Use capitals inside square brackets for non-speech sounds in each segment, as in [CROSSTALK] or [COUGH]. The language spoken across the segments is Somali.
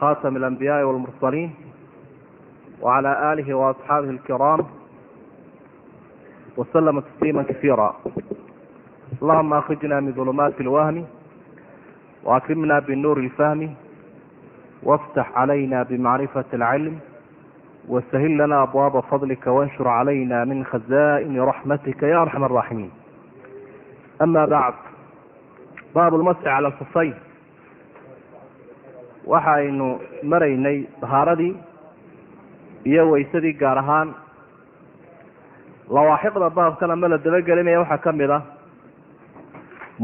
خاتم الأنبياء والمرسلين وعلى آله وأصحابه الكرام وسلم تسليما كثيرا اللهم أخرجنا من ظلمات الوهم وأكرمنا بالنور الفهم وافتح علينا بمعرفة العلم وسهل لنا أبواب فضلك وانشر علينا من خزائن رحمتك يا أرحم الراحمين أما بعد باب المسح على الخفين waxaynu maraynay dahaaradii iyo waysadii gaar ahaan lawaaxiqda baabkan ama la dabagelinaya waxaa ka mid ah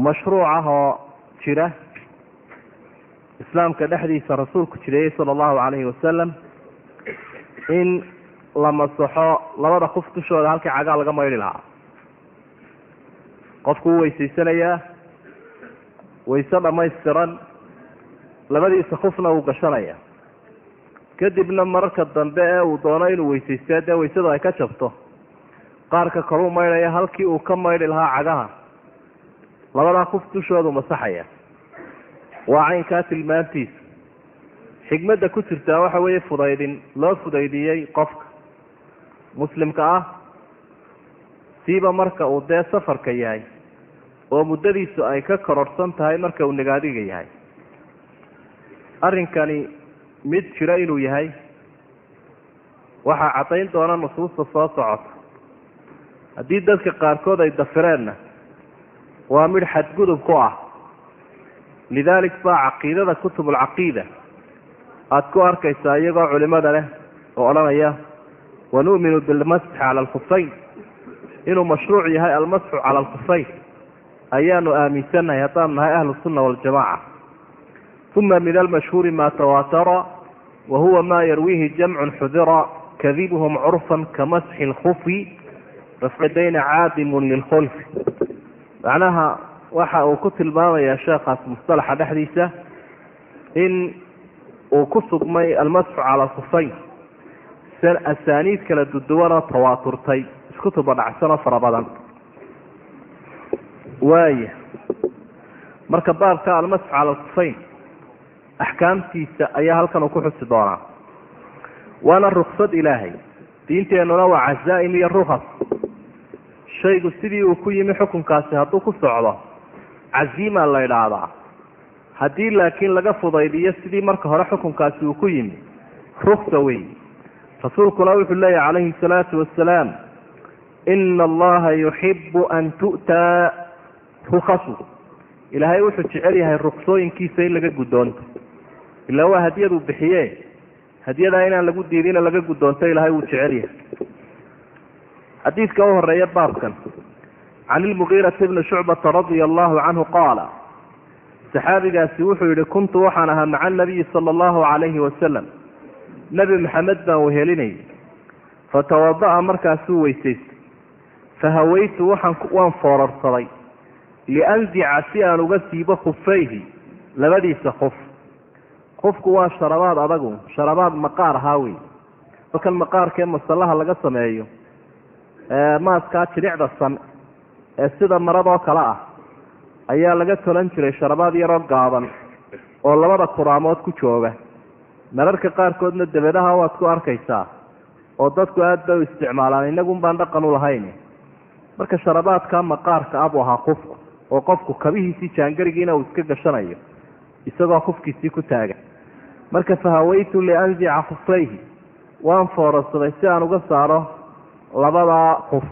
mashruuc ah oo jira islaamka dhexdiisa rasuulku jireeyey sala allahu calayhi wasalam in la masaxo labada kuf dushooda halkii cagaa laga maydhi lahaa. Qofku u weysaysanayaa wayse dhammaystiran labadiisa kufna uu gashanaya. Kadibna mararka dambe ee uu doono inuu weysaysta dee waysadu ay ka jabto qaarka kaluu maydhaya halkii uu ka maydhi lahaa cagaha. Labadaa kuf dushoodu masaxaya. Waa caynkaa tilmaantiisa xigmadda ku jirtaa waxa weeye fudaydin loo fudaydiyey qofka. Muslimka ah siiba marka uu dee safarka yahay oo muddadiisu ay ka kororhsan tahay marka uu nagaadiga yahay arrinkani mid jira inuu yahay waxaa caddayn doona nusuusta soo socota. Haddii dadka qaarkood ay dafireenna waa midh xadgudub ku ah. Lidaalik baa caqiidada kutubulcaqiida aada ku arkaysaa iyagoo culimada leh oo odhanaya wanu'minu bilmasxi cala alkufayn inuu mashruuc yahay almasxu cala alkufayn ayaanu aaminsannahay haddaanu nahay ahlu sunna waljamaca uma min almashhuuri ma tawaatara wa huwa ma yarwiihi jamcun xudira kadibuhum curfan kamasxi lkufi rafcidayna caadimun lilkhulfi macnaha waxa uu ku tilmaamayaa sheekhaas mustalaxa dhexdiisa in uu ku sugmay almasxu cala alkufayn asaaniid kala duduwanoo tawaaturtay isku tubadhacsanoo fara badan. Waaya marka baabka almasxu cala alkufayn axkaamtiisa ayaa halkan uu ku xusi doonaa. Waana ruksad ilaahay. Diinteennuna waa cazaa'im iyo rukas shaygu sidii uu ku yimi xukunkaasi hadduu ku socdo caziima la idhaahdaa haddii laakiin laga fudaydiyo sidii marka hore xukunkaasi uu ku yimi ruksa wey rasuulkuna wuxuu leeyahy calayhi salaatu wasalaam ina allaha yuxibu an tu'taa rukasu ilaahay wuxuu jecel yahay ruksooyinkiisa in laga guddoonto ilaa waa hadiyaduu bixiye. Hadiyadaa inaan lagu diidino laga guddoonto ilaahay wuu jecel yahay. Xadiidka u horreeya baabkan. Can ilmugiirati bni shucbata radia allahu canhu qaala saxaabigaasi wuxuu yihi kuntu waxaan ahaa maca anabiyi sala allahu calayhi wasalam nebi maxamed baan wehelinayay fatawada'a markaasuu weysaystay fahawaytu waxaan waan foorarsaday. Lianzica si aan uga siibo khufayhi labadiisa kuf kufku waa sharabaad adagu sharabaad maqaar ahaa wey halkan maqaarkee masallaha laga sameeyo maaskaa jiricda san ee sida maradoo kale ah ayaa laga tolan jiray sharabaad yaroo gaaban oo labada kuraamood ku jooga. Mararka qaarkoodna dabedaha waad ku arkaysaa oo dadku aada bay u isticmaalaan inagun baan dhaqan u lahayn. Marka sharabaadka maqaarka ah buu ahaa qofku oo qofku kabihiisii jaangarigiina uu iska gashanayo isagoo kufkiisii ku taagan marka fahawaytu lianzica khufayhi waan foorarsaday si aan uga saaro labadaa kuf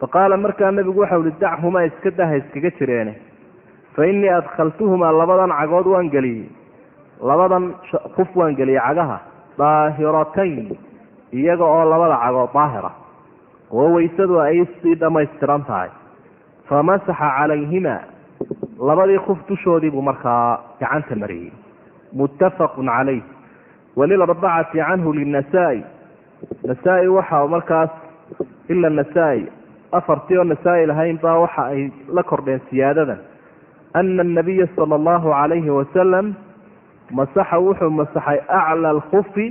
faqaala markaa nebigu waxau ihi dachumaa iska daha iskaga jireene. Fa innii adkhaltuhumaa labadan cagood waan geliyey. Labadan kuf waan geliyey cagaha daahiratayn iyaga oo labada cagood daahira. Oo waysadu ay sii dhammaystiran tahay. Famasaxa calayhimaa labadii kuf dushoodii buu markaa gacanta mariyey muttafaqun calayh. Walilarbacati canhu linnasaa-i nasaa-i waxa markaas ila nasaa-i afartii oo nasaa-i lahayn baa waxa ay la kordheen siyaadada. Ana anabiya sala allahu calayhi wasalam masaxa wuxuu masaxay acla alkufi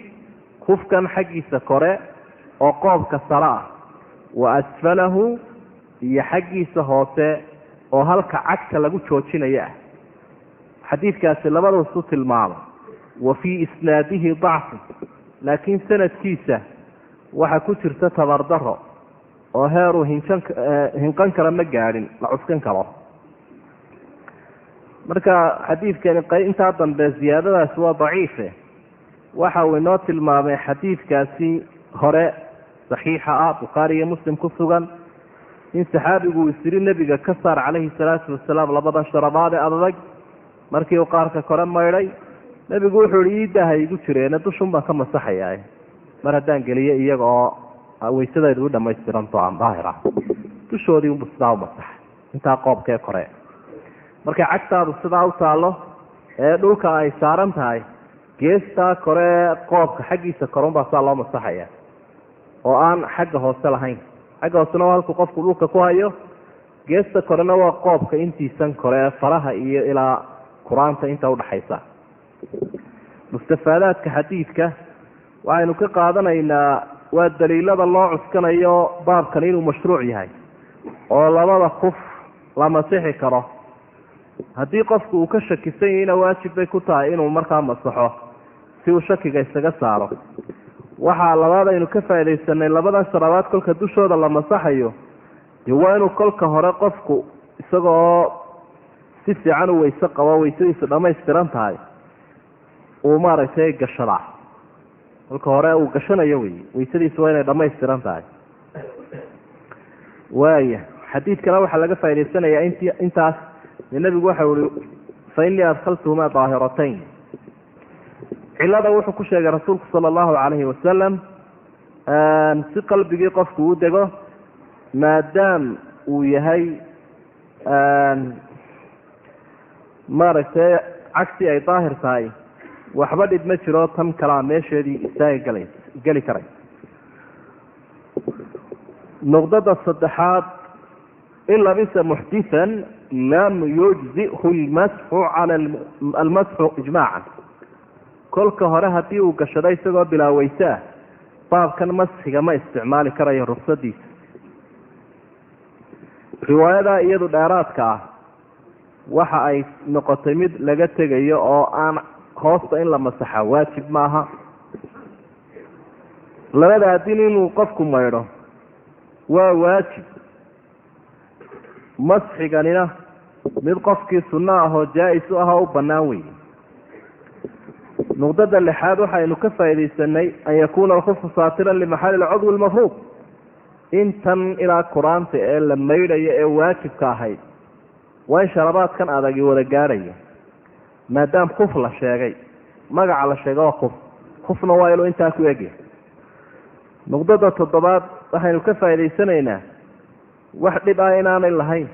kufkan xaggiisa kore oo qoobka sare ah. Wa asfalahu iyo xaggiisa hoose oo halka cagta lagu joojinayo ah xadiidkaasi labadausu tilmaamay wa fii isnaadihi dacfu. Laakiin sanadkiisa waxa ku jirta tabardaro oo heeruu hinjan hinqan kara ma gaadhin la cuskan karo. Marka xadiidkani intaa dambe ziyaadadaasi waa daciife. Waxa uu inoo tilmaamay xadiidkaasi hore saxiixa ah bukhaari iyo muslim ku sugan in saxaabigu uu isiri nebiga ka saar calayhi salaatu wasalaam labadan sharabaad ee adag markii uu qaarka kore maydhay nebigu wuxuu ihi iidaha igu jireene dushun baan ka masaxayaa mar haddaan geliyo iyaga oo waysadaydu u dhamaystiranto aan daahir ah dushoodii unbu sidaa u masaxay intaa qoobkee kore. Markay cagtaadu sidaa u taallo ee dhulka ay saaran tahay geestaa kore qoobka xaggiisa korunbaa saa loo masaxaya oo aan xagga hoose lahayn. Xagga hoosena waa halkuu qofku dhulka ku hayo. Geesta korena waa qoobka intiisan kore ee faraha iyo ilaa qur'aanta inta udhaxaysa mustafaadaadka xadiidka waxaynu ka qaadanaynaa waa daliilada loo cuskanayo baabkan inuu mashruuc yahay oo labada kuf la masixi karo. Haddii qofku uu ka shakisan yahayna waajib bay ku tahay inuu markaa masaxo si uu shakiga isaga saaro. Waxaa labaad aynu ka faaidaysanay labadan sharabaad kolka dushooda la masaxayo. Dee waa inuu kolka hore qofku isagaoo si fiican u weyse qabo weysadiisu dhammaystiran tahay uu maaragtay gashadaa kolka hore uu gashanayo wey weysadiisu waa inay dhammaystiran tahay. Waaya xadiidkana waxaa laga faa'idaysanayaa int intaas dee nebigu waxau ihi fa innii adkhaltuhumaa daahiratayn. Cilada wuxuu ku sheegay rasuulku sala allahu calayhi wasalam si qalbigii qofku u dego maadaam uu yahay maaragtay cagsi ay daahir tahay waxba dhib ma jiro tan kalaa meesheedii istaaga gala geli karay. Nuqdada saddexaad in labisa muxdithan lam yujzihu lmasxu cala almasxu ijmaacan. Kolka hore haddii uu gashado isagoo bilaa weyse ah baabkan masxiga ma isticmaali karayo ruksadiisa riwaayadaa iyadu dheeraadka ah waxa ay noqotay mid laga tegayo oo aan hoosta in la masaxa waajib maaha. Labada adin inuu qofku maydho waa waajib. Masxiganina mid qofkii sunno ahoo jaa-is u ah oo u bannaan wey nuqdada lixaad waxaynu ka faaidaysanay an yakuuna alkufu saatiran limaxali lcudwi lmafruud intan ilaa qur'aanta ee la maydhayo ee waajibka ahayd waa in sharabaadkan adagi wada gaadhaya maadaam kuf la sheegay magaca la sheega waa kuf kufna waa inuu intaa ku egya nuqdada toddobaad waxaynu ka faa'idaysanaynaa wax dhib ah inaanay lahayn.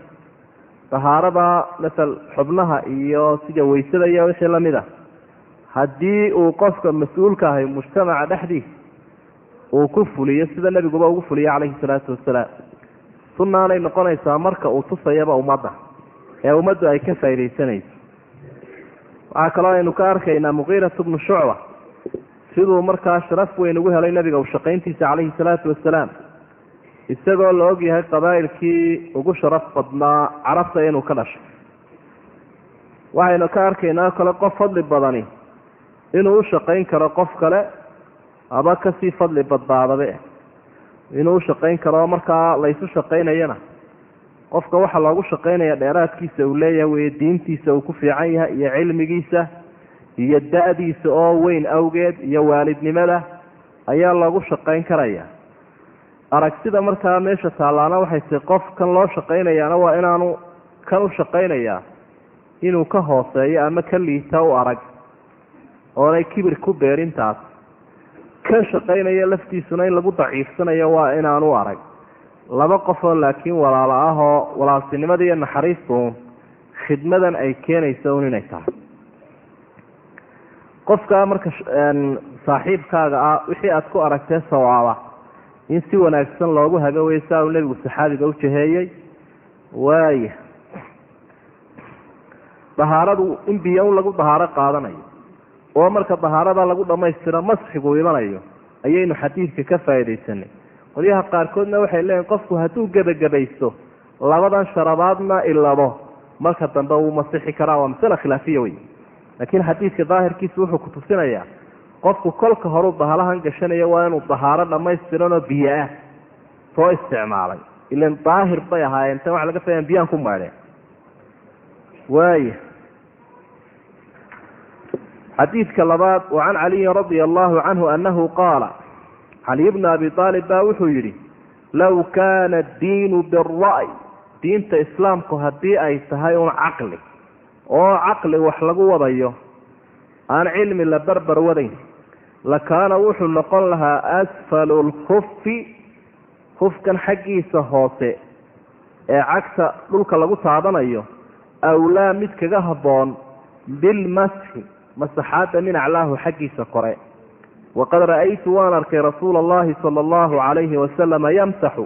Dahaarada masal xubnaha iyo sida weysada iyo wixii la mid ah. Haddii uu qofka mas'uulka ahay mujtamaca dhexdiisa uu ku fuliyo sida nebiguba ugu fuliya calayhi salaatu wasalaam. Sunnaanay noqonaysaa marka uu tusayaba ummadda ee ummaddu ay ka faaidaysanayso waxaa kaloo aynu ka arkaynaa muqiiratu bnu shucba siduu markaa sharaf weyn ugu helay nebiga u shaqayntiisa calayhi salaatu wasalaam isagoo la og yahay qabaa'ilkii ugu sharaf badnaa carabta inuu ka dhashay. Waxaynu ka arkaynaa kale qof fadli badani inuu u shaqayn karo qof kale aba ka sii fadli badbaadabe inuu u shaqayn karo markaa laysu shaqaynayana qofka waxaa loogu shaqaynaya dheeraadkiisa uu leeyahay weye diintiisa uu ku fiican yahay iyo cilmigiisa iyo da-diisa oo weyn awgeed iyo waalidnimada ayaa loogu shaqayn karaya. Aragtida markaa meesha taallaana waxay tahay qof kan loo shaqaynayaana waa inaanu kan u shaqaynayaa inuu ka hooseeyo ama ka liita u arag oonay kibir ku beerintaas. Kan shaqaynaya laftiisuna in lagu daciifsanayo waa inaanu arag laba qofoo laakiin walaalo ah oo walaaltinimada iyo naxariistuun khidmadan ay keenayso un inay tahay. Qofkaa marka saaxiibkaaga ah wixii aada ku aragtee sawaaba in si wanaagsan loogu hago wey saa uu nebigu saxaabiga u jaheeyey waaya dahaaradu in biyo un lagu dahaaro qaadanayo oo marka dahaarada lagu dhammaystiro masxigu imanayo ayaynu xadiidka ka faaidaysanay qolyaha qaarkoodna waxay leeyihiin qofku hadduu gebagabaysto labadan sharabaadna ilabo. Marka dambe wuu masixi karaa waa masale khilaafiya wey laakiin xadiidka daahirkiisa wuxuu ku tusinayaa qofku kolka horeu bahalahan gashanayo waa inuu dahaaro dhamaystiran oo biyo ah. Soo isticmaalay. Ilan daahir bay ahaayeen. Tan waxa laga fahaya biyaan ku maydheen waaya xadiidka labaad wa can caliyin radia allahu canhu anahu qaala caliy bna abi aalib baa wuxuu yidhi low kaana addiinu bira'y diinta islaamku haddii ay tahay un caqli oo caqli wax lagu wadayo aan cilmi la barbar wadayn lakaana wuxuu noqon lahaa asfalu lkufi kufkan xaggiisa hoose ee cagta dhulka lagu taabanayo awlaa mid kaga habboon bilmashi masaxaadda min aclaahu xaggiisa kore waqad ra'aytu waan arkay rasuula allahi sala allahu calayhi wasalama yamsaxu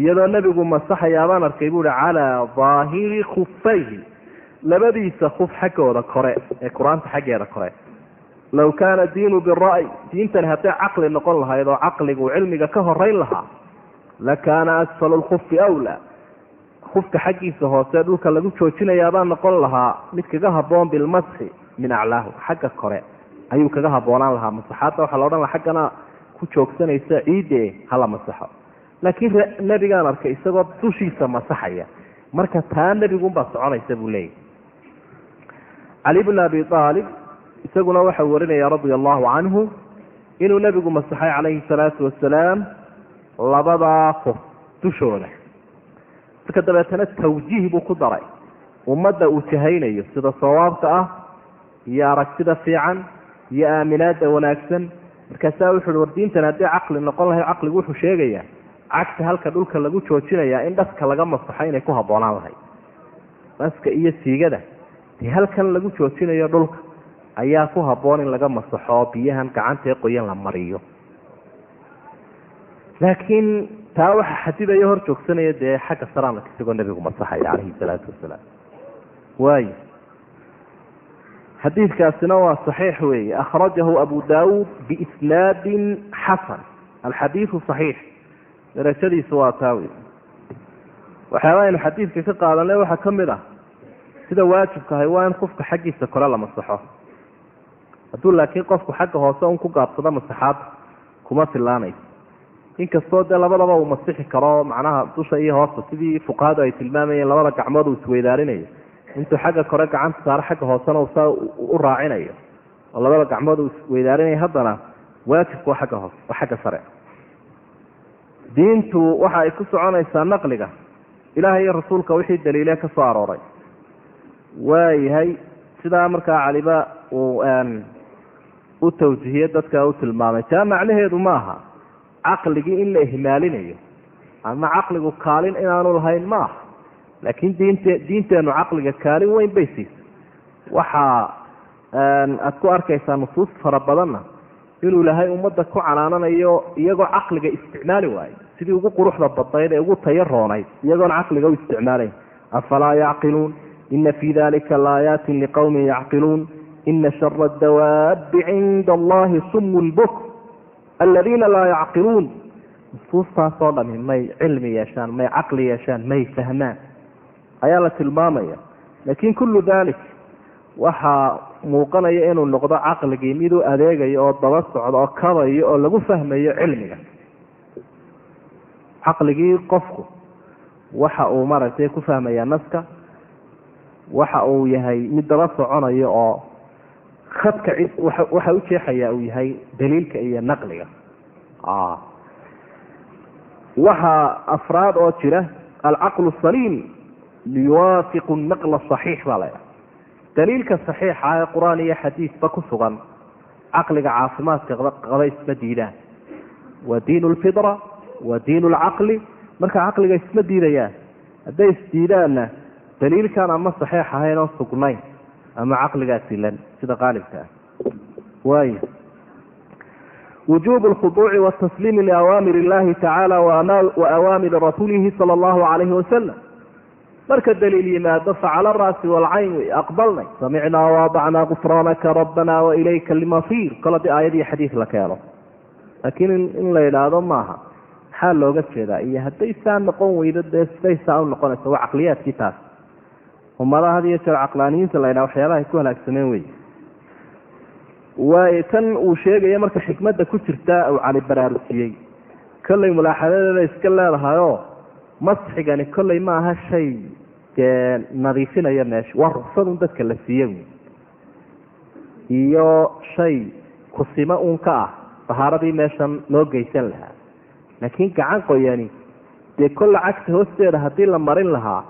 iyadoo nebigu masaxayaabaan arkay buuhi calaa daahiri khufayhi labadiisa kuf xaggooda kore ee qur'aanta xaggeeda kore low kaana diinu bira'y diintani hadday caqli noqon lahayd oo caqligu cilmiga ka horeyn lahaa lakaana asfalu lkufi awlaa kufka xaggiisa hoose dhulka lagu joojinayaabaa noqon lahaa mid kaga habboon bilmasxi min aclaahu xagga kore ayuu kaga habboonaan lahaa masaxaadda waxaa la odhan laha xaggana ku joogsanaysa ciidde hala masaxo laakiin nebigaan arkay isagoo dushiisa masaxaya marka taa nebigunbaa soconaysa buu leeyahy cali bn abi aalib isaguna waxau warinaya radia allahu canhu inuu nebigu masaxay calayhi salaatu wasalaam labadaa qof dushooda. Marka dabeetana tawjiih buu ku daray. Ummadda uu jahaynayo sida sawaabka ah iyo aragtida fiican iyo aaminaada wanaagsan. Markaasaa wuxu uhi war diintan haddii caqli noqon lahay caqligu wuxuu sheegayaa cagta halka dhulka lagu joojinayaa in dhaska laga masaxo inay ku habboonaan lahayd. Dhaska iyo siigada dee halkan lagu joojinayo dhulka ayaa ku habboon in laga masaxo biyahan gacanta ee qoyan la mariyo. Laakiin taa waxaa xadidayo hor joogsanaya dee xagga saraanka isagoo nebigu masaxaya calayhi salaatu wasalaam. Waayo xadiidkaasina waa saxiix weeye. Akhrajahu abu daawuud biisnaadin xasan. Alxadiidu saxiix. Darajadiisu waa taa wey waxyaaba aynu xadiidka ka qaadanay waxaa ka mid ah sida waajibkahay waa in qofka xaggiisa kore la masaxo. Hadduu laakiin qofku xagga hoose un ku gaabsado masaxaadda kuma filaanayso inkastoo dee labadaba uu masixi karo macnaha dusha iyo hoosta sidii fuqahadu ay tilmaamayeen labada gacmood uu isweydaarinayo intuu xagga kore gacanta saaro xagga hoosena uu saa u raacinayo. Oo labada gacmood uu isweydaarinayo haddana waajibku waa xagga hoose waa xagga sare. Diintu waxa ay ku soconaysaa naqliga. Ilaah iyo rasuulka wixii daliile ka soo arooray. Waayahay sidaa markaa caliba uu u tawjihiye dadka u tilmaamay. Taa macnaheedu maaha caqligii in la ihmaalinayo ama caqligu kaalin inaanu lahayn ma aha laakiin diinte diinteennu caqliga kaalin weyn bay siisa waxaa aada ku arkaysaa nusuus fara badanna inuu ilaahay ummadda ku canaananayo iyagoo caqliga isticmaali waayo sidii ugu quruxda badnayd ee ugu tayo roonayd iyagoon caqliga u isticmaalayn. Afalaa yacqiluun? Ina fii dalika laayaatin liqowmin yacqiluun. Ina shara adawaabi cinda allahi sumu lbuk aladiina laa yacqiluun. Nusuustaasoo dhami may cilmi yeeshaan may caqli yeeshaan may fahmaan ayaa la tilmaamaya. Laakiin kullu dalik waxaa muuqanaya inuu noqdo caqligii mid u adeegayo oo daba socdo oo kabayo oo lagu fahmayo cilmiga. Caqligii qofku waxa uu maaragtay ku fahmayaa naska waxa uu yahay mid daba soconayo oo khadka waxa u jeexaya uu yahay daliilka iyo naqliga. Waxaa afraad oo jira alcaqlu saliim yuwaafiqu naqla saxiix baa la daliilka saxiixa ee qur'aan iyo xadiisba ku sugan caqliga caafimaadka qaba isma diidaan waa diin lfitra waa diin lcaqli marka caqliga isma diidayaan hadday isdiidaanna daliilkan ama saxiix ahayn oo sugnayn ama caqligaa silan sida qaalibka ah waay wujuub lkhuduuci watasliimi liawaamir illahi tacaala waawaamiri rasuulihi sala allahu calayhi wasalam marka daliil yimaado facala araasi walcayn wey aqbalnay. Samicnaa waadacnaa gufraanaka rabbana wailayka lmasiir kol haddii aayad iyo xadiis la keeno. Laakiin in la yidhaahdo maaha. Maxaa looga jeedaa? Iyo hadday saa noqon weydo dee siday saa u noqonaysa waa caqliyaadkii taas. Ummadaha had iyo jeer caqlaaniyiinta la ydhaha waxyaabaha ay ku halaagsameen wey. Waayo tan uu sheegaya marka xikmadda ku jirta uu cali baraarujiyey. Kollay mulaaxadadeeda iska leedahayoo masxigani kollay ma aha shay dee nadiifinaya meesha waa ruksadun dadka la siiye iyo shay kusimo uun ka ah dahaaradii meeshan loo geysan lahaa. Laakiin gacan qoyani dee kolla cagta hoosteeda haddii la marin lahaa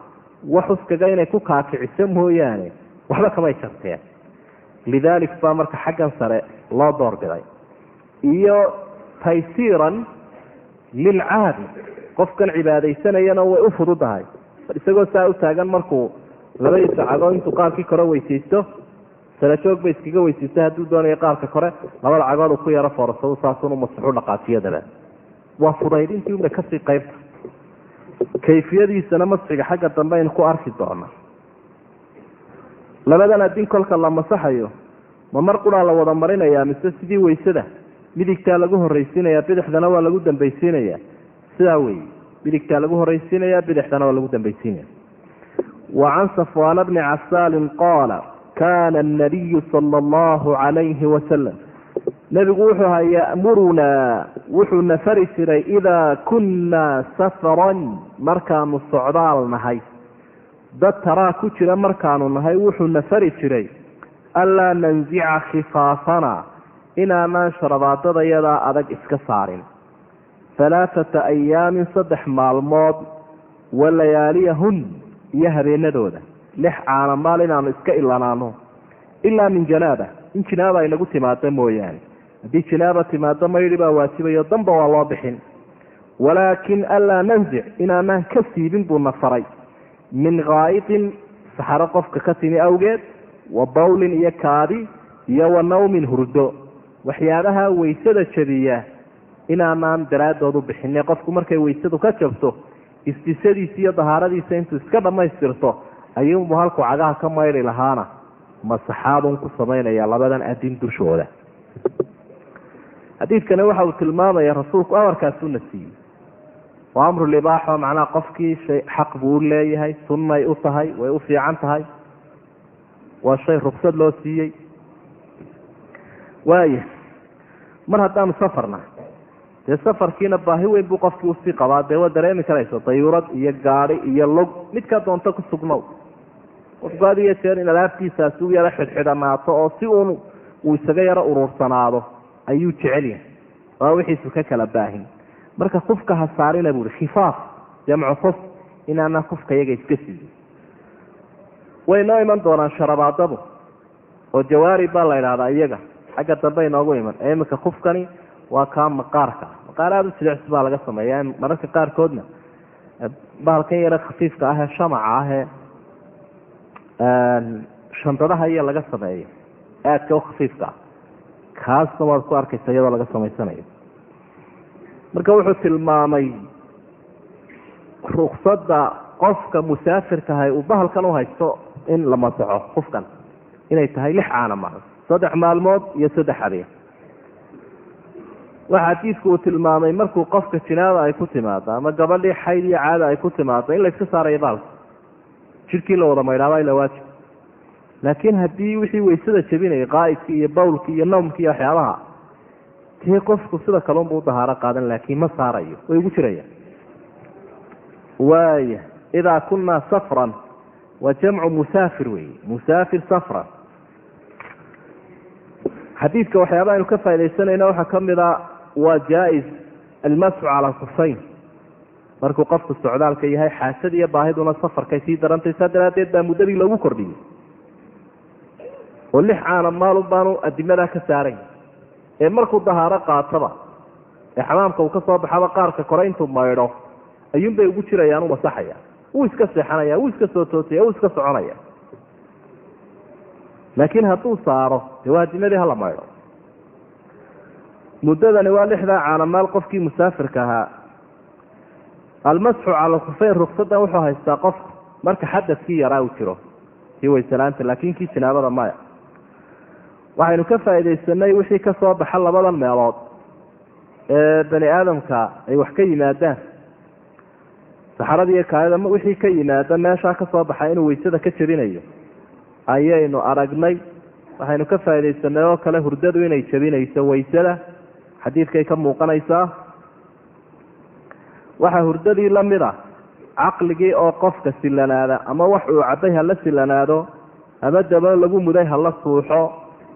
wax uskaga inay ku kaakiciso mooyaane waxba kamay jarteen. Lidaalik baa marka xaggan sare loo doorbiday. Iyo taysiiran lilcaadi qofkan cibaadaysanayana way u fududahay. Isagoo saa u taagan markuu labadiisa cagood intuu qaarkii kore weysaysto salajoog ba iskaga weysaysto hadduu doonayo qaarka kore labada cagood uu ku yaro foorsado saasun u masaxu dhaqaajiyadaba waa fudaydintii una ka sii qaybta. Kayfiyadiisana masxiga xagga dambe aynu ku arki doona labadan adin kolka la masaxayo ma mar quraa la wada marinayaa mise sidii waysada midigtaa lagu horraysiinaya bidixdana waa lagu dambaysiinaya sidaa wey midigtaa lagu horraysiinaya bidixdana waa lagu dambaysiinaya. Wa can safwaana bni casaalin qaala kana anabiyu sala allahu calayhi wasalam nebigu wuxuu ahaa ya'murunaa wuxuu na fari jiray idaa kunnaa safaran markaanu socdaal nahay. Dad taraa ku jira markaanu nahay wuxuu na fari jiray anlaa nanzica khifaafana inaanaan sharabaadadayadaa adag iska saarin halaathata ayaamin saddex maalmood wa layaaliyahun iyo habeenadooda. Lix caana maal inaanu iska ilanaano ilaa min janaaba. In jinaaba ay nagu timaado mooyaane. Haddii jinaaba timaado maydhi baa waajibayo danba waa loo bixin. Walaakin anlaa nanzic inaanaan ka siibin buu na faray. Min khaa'idin saxaro qofka ka timi awgeed wa bawlin iyo kaadi iyo wa nawmin hurdo. Waxyaabaha waysada jabiya inaanaan daraaddood u bixine qofku markay waysadu ka jabto istisadiisa iyo dahaaradiisa intuu iska dhammaystirto ayuunbu halkuu cagaha ka maydhi lahaana. Masaxaadun ku samaynaya labadan adin dushooda. Xadiidkani waxa uu tilmaamaya rasuulku amarkaasuna siiyey. Waa amru libaaxo macnaha qofkii shay xaq buu u leeyahay sunnay u tahay way u fiican tahay. Waa shay ruksad loo siiyey. Waaya mar haddaanu safarna dee safarkiina baahi weyn buu qofkii u sii qabaa. Dee waa dareemi karayso dayuurad iyo gaadi iyo log. Midkaa doonto ku sugnow. Qofku had iyo jeer in alaabtiisaasi u yaro xidxidhanaato oo si uun uu isaga yaro uruursanaado ayuu jecel yahay. Waa wixiisu ka kala baahin. Marka kufka ha saarina buui khifaaf jamcu kuf inaana kufka iyaga iska siiyo way noo iman doonaan sharabaadadu. Oo jawaarib baa la idhahdaa iyaga. Xagga dambe inoogu iman. Ee iminka kufkani waa kaa maqaarka maqaar aada u jilicsi baa laga sameeya mararka qaarkoodna bahalkan yaro khafiifka ahee shamaca ahee shandadaha iyo laga sameeyo aadka u khafiifka ah kaasna waad ku arkaysa iyadoo laga samaysanayo. Marka wuxuu tilmaamay ruksada qofka musaafirkahay uu bahalkan u haysto in la masaxo qofkan. Inay tahay lix caana maal saddex maalmood iyo saddex habeen waxa xadiidku uu tilmaamay markuu qofka jinaada ay ku timaado ama gabadhii xayd iyo caada ay ku timaado in layska saarayo bahalka jidhkii la wada maydhaaba ila waajib. Laakiin haddii wixii waysada jabinayay qaa'idki iyo bawlki iyo nawmki iyo waxyaabaha dee qofku sida kalunbuu dahaaro qaadan laakiin ma saarayo way ugu jirayaan. Waaya idaa kunaa safran waa jamcu musaafir wey musaafir safran. Xadiidka waxyaaba aynu ka faa'idaysanayna waxaa ka mid a waa jaa-is almasxu cala alkufayn markuu qofku socdaalka yahay xaasada iyo baahiduna safarkay sii darantay saa daraaddeed baa muddadii loogu kordhiyey. Oo lix caana maalun baanu adimadaa ka saarayn. Ee markuu dahaaro qaataba ee xamaamka uu ka soo baxaba qaarka kore intuu maydho ayuunbay ugu jirayaan u masaxaya wuu iska seexanaya wuu iska soo toosaya wuu iska soconaya laakiin hadduu saaro dee waa adimadii hala maydho muddadani waa lixdaa caanamaal qofkii musaafirka ahaa. Almasxu cala alkhufeyn ruksadan wuxuu haystaa qofka marka xadadkii yaraa uu jiro. Kii waysalaanta laakiin kii jinaabada maya. Waxaynu ka faaidaysanay wixii ka soo baxa labadan meelood ee bani aadamka ay wax ka yimaadaan. Saxarada iyo wixii ka yimaada meeshaa ka soo baxa inuu waysada ka jabinayo. Ayaynu aragnay. Waxaynu ka faaidaysanay oo kale hurdadu inay jabinayso waysada xadiidkay ka muuqanaysaa. Waxaa hurdadii la mid a caqligii oo qofka silanaada ama wax uu cabbay ha la silanaado ama daba lagu muday ha la suuxo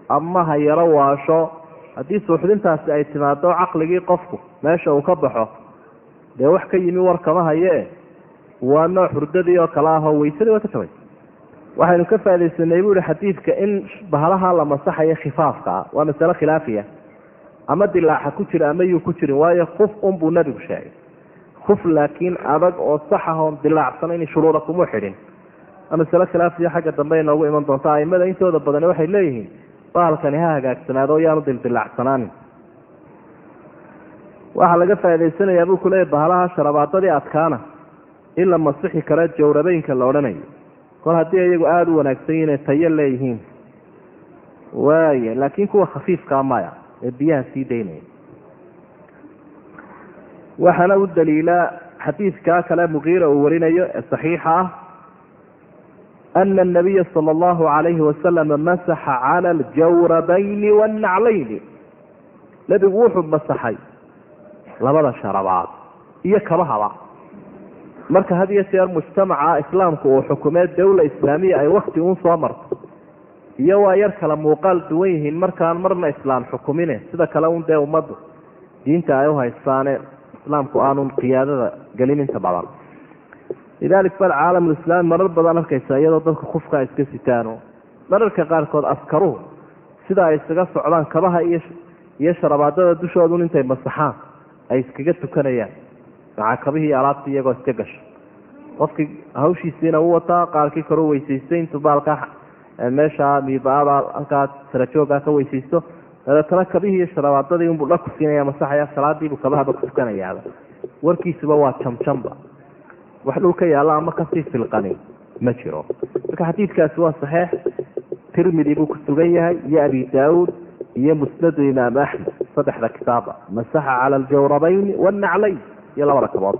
ama ha yaro waasho haddii suuxdintaasi ay timaado caqligii qofku meesha uu ka baxo dee wax ka yimi war kama hayee waa nooc hurdadii oo kale ahoo waysadii waa ka jabay waxaynu ka faa'idaysanay buu ihi xadiidka in bahalaha la masaxayo khifaafka ah waa masale khilaafiya ama dilaaxa ku jira ama yuu ku jirin. Waayo kuf unbuu nebigu sheegay. Kuf laakiin adag oo sax ah oon dilaacsanayn shuruuda kuma xidhin. Waa masale khilaafiya xagga dambe ay noogu iman doonta aimada intooda badani waxay leeyihiin bahalkani ha hagaagsanaado yaanu dildilacsanaanin waxaa laga faa'idaysanayaa buu kuleeyahy bahalaha sharabaadadii adkaana in la masixi karo jawrabeynka la odhanayo. Kol haddii iyagu aada u wanaagsan yihiin ee tayo leeyihiin. Waaya laakiin kuwa khafiifkaa maya ee biyaha sii daynaya waxaana u daliila xadiidkaa kale muqiira uu warinayo ee saxiixa ah ana anabiya sala allahu calayhi wasalama masaxa cala aljawrabayni wannaclayni nebigu wuxuu masaxay labada sharabaad iyo kabahaba. Marka had iyo jeer mujtamaca islaamku uu xukumee dawla islaamiya ay wakti uun soo marto iyo waa yar kala muuqaal duwan yihiin markaan marna islaam xukumine. Sida kale un dee ummaddu diinta ay uhaystaane islaamku aanun qiyaadada gelin inta badan. Lidalik bal caalamulislaami marar badan arkaysa iyadoo dadka kufka iska sitaano. Mararka qaarkood askaruhu sida ay isaga socdaan kabaha iyo iyo sharabaadada dushoodun intay masaxaan ay iskaga tukanayaan. Macaa kabihii alaabtii iyagoo iska gasha? Qofkii hawshiisiina u wataa qaarkii karu weysaystay intuu baalka meesha miibaada halkaa sarajoogaa ka weysaysto dabeetana kabihii iyo sharabaadadii unbuu dhaku siinaya masaxaya salaadiibuu kabahaba ku tukanayaaba warkiisuba waa jamjamba wax dhulka yaalla ama ka sii filqani ma jiro. Marka xadiidkaasi waa saxiix. Tirmidi buu ku sugan yahay iyo abi daauud iyo musnadu imaam axmed saddexda kitaaba. Masaxa cala aljawrabayn wannaclayn iyo labada kabood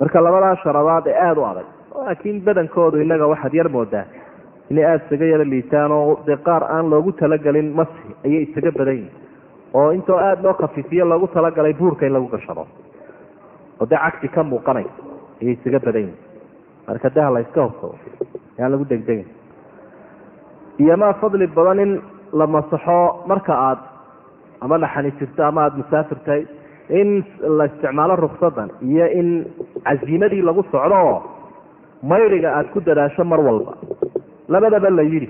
marka labadaa sharabaad ee aada u adag laakiin badankoodu innaga waxaad yar moodaa. Inay aada isaga yaro liitaan oo dee qaar aan loogu talagelin masi ayay isaga badan yihiin oo intoo aada loo khafiifiyo loogu talagalay buurka in lagu gashado. Oo dee cagsi ka muuqanaysa ayay isaga badan yihiin marka daha la yska hubsado yaan lagu degdegin. Iyo maa fadli badan in la masaxo marka aad ama dhaxani jirto ama aada musaafir tahay in la isticmaalo ruksadan iyo in casiimadii lagu socdo oo mayriga aada ku dadaasho mar walba. Labadaba la yidhi.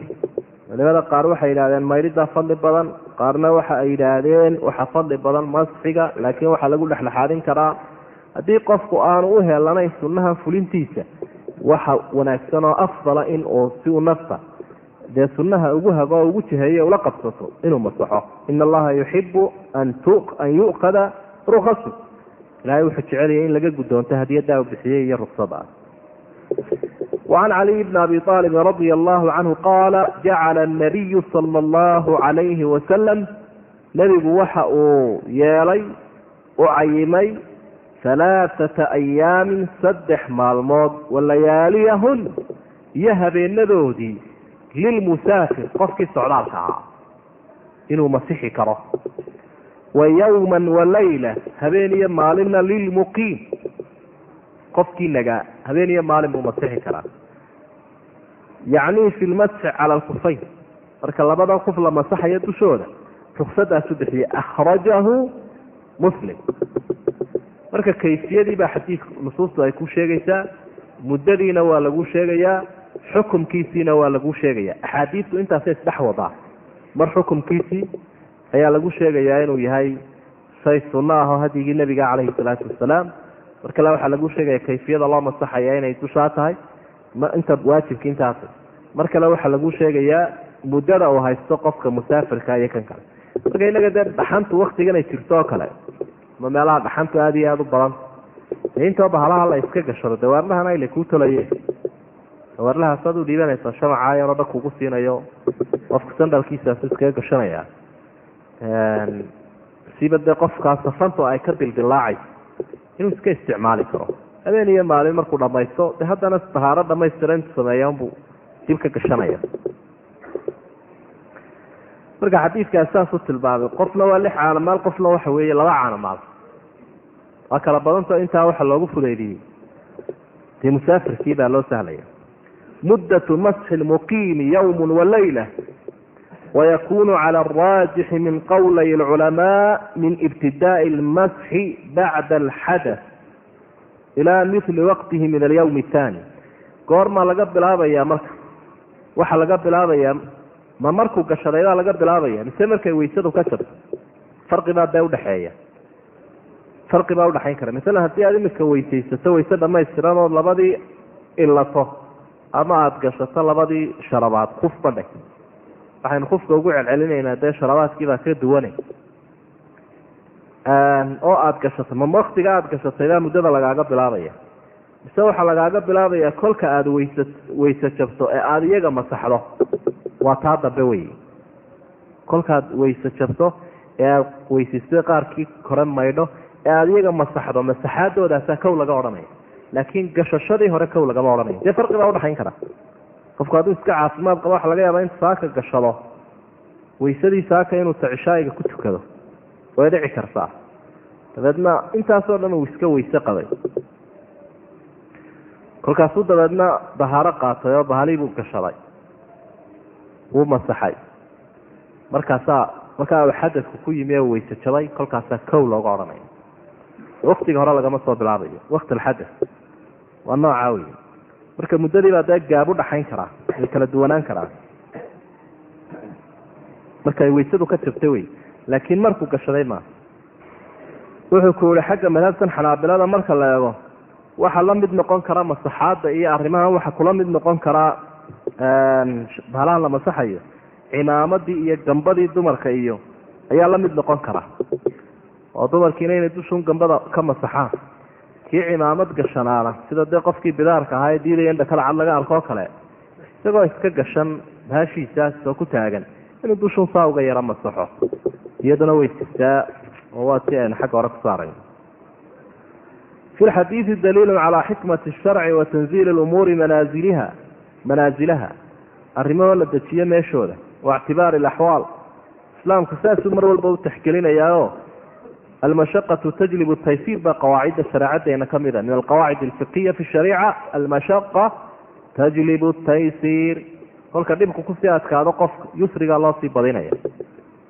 Culimada qaar waxay yidhahdeen mayridaa fadli badan. Qaarna waxa ay yidhaahdeen waxa fadli badan masxiga laakiin waxaa lagu dhexdhexaadin karaa. Haddii qofku aanu u helanayn sunnahan fulintiisa waxa wanaagsan oo afdala in uu si u nafta dee sunnaha ugu hago ugu jiheeyo ula qabsato inuu masaxo. Ina allaha yuxibu an yu'kada rukasu ilahay wuxuu jecelaya in laga guddoonto hadiyaddaa u bixiyey iyo ruksada وعن علي بن أبي طالب رضي الله عنه قال جعل النبي صلى الله عليه وسلم نبgu waxa uu yeelay u cayimay ثaلaaثaةa أyaamin saddex maalmood walayaaliyahun iyo habeenadoodii lilmusaafir qofkii socdaalka ahaa inuu masixi karo wa yowma walayla habeen iyo maalinna lilmuqiim qofkii nagaa habeen iyo maalin buu masixi karaa. Yacni fi lmasxi cala alkufayn marka labadan kuf la masaxayo dushooda ruksadaas u bixiyey akhrajahu muslim. Marka kayfiyadii baa xadiidka nusuustu ay ku sheegaysaa muddadiina waa lagu sheegayaa xukumkiisiina waa lagu sheegaya axaadiistu intaasay isdhex wadaa mar xukumkiisii ayaa lagu sheegayaa inuu yahay shay sunno ah oo hadyigii nebiga calayhi salaatu wasalaam. Mar kale waxaa lagu sheegaya kayfiyada loo masaxaya inay dushaa tahay inta waajibka intaas mar kale waxaa lagu sheegayaa muddada uu haysto qofka musaafirka iyo kan kale. Marka inaga dee dhaxantu waktiganay jirto oo kale. Ma meelaha dhaxantu aada iyo aada u badan. Intoo bahalaha la iska gashado dawaarlahana ila kuu tolaye. Dawaarlahaas aad u dhiibanaysaa shamacaa yaroo dhan kugu siinayo. Qofka sandalkiisaas iskaga gashanaya siba dee qofkaa safantu ay ka dildilaacayso inuu iska isticmaali karo. Habeen iyo maalin markuu dhamaysto de haddana tahaaro dhamaystira intu sameeya unbuu dib ka gashanaya marka xadiidkaas saasuu tilmaamay qofna waa lix caanamaal qofna waxa weeye laba caanamaal waa kala badantao intaa waxa loogu fudeydiyey dee musaafirkii baa loo sahlaya muddatu masxi lmuqiimi yawm walayla wayakunu cala alraajixi min qowlay alculamaa min ibtidaai almasxi bacda alxadath ilaa mili waqtihi min alyawm athani goormaa laga bilaabayaa marka waxaa laga bilaabayaa ma markuu gashadaydaa laga bilaabaya mise markay weysadu ka jabto farqibaa dee udhexeeya farqi baa udhexayn kara masalan haddii aad imika weysaysato wayse dhamaystiran oo labadii ilato ama aada gashato labadii sharabaad kuf badhe waxaynu kufka ugu celcelinaynaa dee sharabaadkiibaa ka duwane oo aada gashato ma waktiga aada gashataydaa muddada lagaaga bilaabaya. Mise waxaa lagaaga bilaabaya kolka aada weysa weyse jabto ee aada iyaga masaxdo waa taa dambe wey kolkaad weyse jabto ee aada weysaysta qaarkii kore maydho ee aada iyaga masaxdo masaxaadoodaasa kow laga odhanaya. Laakiin gashashadii hore kow lagama odhanaya. Dee farqi baa udhaxayn kara qofku hadduu iska caafimaad qabo waxa laga yaabaa in saaka gashado weysadii saaka inuu tacishaayiga ku tukado way dhici kartaa. Dabeedna intaasoo dhan uu iska weyse qabay. Kolkaasuu dabeedna bahaaro qaatay oo bahalii buu gashaday. Wuu masaxay. Markaasaa markaa uu xadadku ku yimi oo weyse jabay kolkaasaa kow looga odhanaya waktiga hore lagama soo bilaabayo waqti alxadath waa noocaa wey marka muddadii baa dee gaab u dhaxayn karaa way kala duwanaan karaa. Markay weysadu ka jabtay wey laakiin markuu gashaday maa wuxuu ku yihi xagga madhabtan xanaabilada marka la eego waxaa la mid noqon kara masaxaadda iyo arrimahan waxa kula mid noqon karaa bahalahan la masaxayo cimaamadii iyo gambadii dumarka iyo ayaa la mid noqon kara. Oo dumarkiina inay dushun gambada ka masaxaan kii cimaamad gashanaana sida dee qofkii bidaarka ahaa ee diidaya in dhakada cad laga arkoo kale isagoo iska gashan bahashiisaas oo ku taagan. Inuu dushun saa uga yaro masaxo iyaduna way jirtaa oo waa si aynu xagga hore ku saaray fi lxadiidi daliilu calaa xikmati sharci wa tanziili lumuuri manaaziliha manaazilaha arrimahoo la dejiyo meeshooda wa ictibaari alaxwaal. Islaamku saasuu mar walba u taxgelinayaao almashaqatu tajlibu taysiir baa qawaacidda shareecadeena ka mida min alqawaacid alfiqiya fi shariica almashaqa tajlibu taysiir kolka dhibku ku sii adkaado qofka yusrigaa loo sii badinaya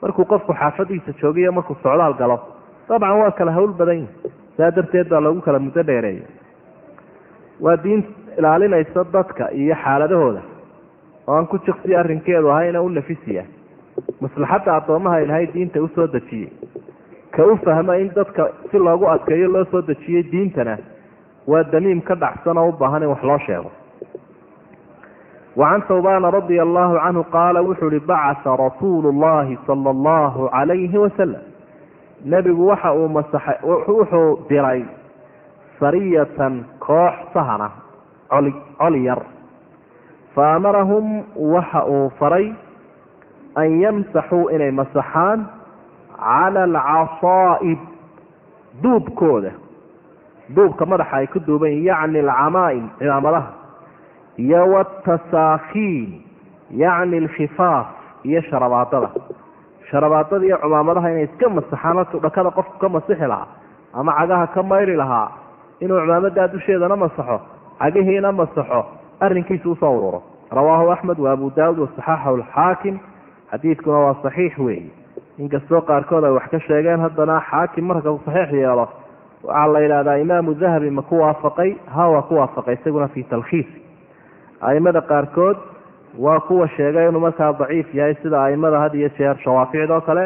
markuu qofku xaafadiisa joogiyo markuu socdaal galo dabcan waa kala hawl badan yihi saa darteed baa loogu kala muddo dheereeya waa diin ilaalinaysa dadka iyo xaaladahooda oo aan ku jiqsi arrinkeedu ahayna u nafisiya maslaxadda addoomaha ilahay diinta u soo dejiyey ka u fahma in dadka si loogu adkeeyo loo soo dejiyey diintana waa damiim ka dhacsan oo u baahan in wax loo sheego. wacan hawbana radia allahu canhu qaala wuxuu ihi bacasa rasuulu llahi sala allahu calayhi wasalam nebigu waxa uu masaxay wuxuu diray sariyatan koox sahana coli coli yar fa amarahum waxa uu faray an yamsaxuu inay masaxaan cala alcasaa'ib duubkooda. Duubka madaxa ay ku duuban yihiin yacni alcamaa'im cimaamadaha iyo watasaakhiin yacni alkhifaaf iyo sharabaadada sharabaadada iyo cumaamadaha inay iska masaxaan halkuu dhakada qofku ka masixi lahaa ama cagaha ka mayri lahaa inuu cumaamadaa dusheedana masaxo cagihiina masaxo arrinkiisa u soo ururo. Rawaahu axmed wa abu daawud wasaxaaxahu alxaakim. Xadiidkuna waa saxiix weeye inkastoo qaarkood ay wax ka sheegeen haddana xaakim marka uu saxiix yeelo waxaa la yidhahdaa imaamu dahabi ma ku waafaqay? Ha waa ku waafaqay isaguna fi talkhiis. Aimada qaarkood waa kuwa sheegay inuu markaa daciif yahay sida aimada had iyo jeer shawaaficda oo kale.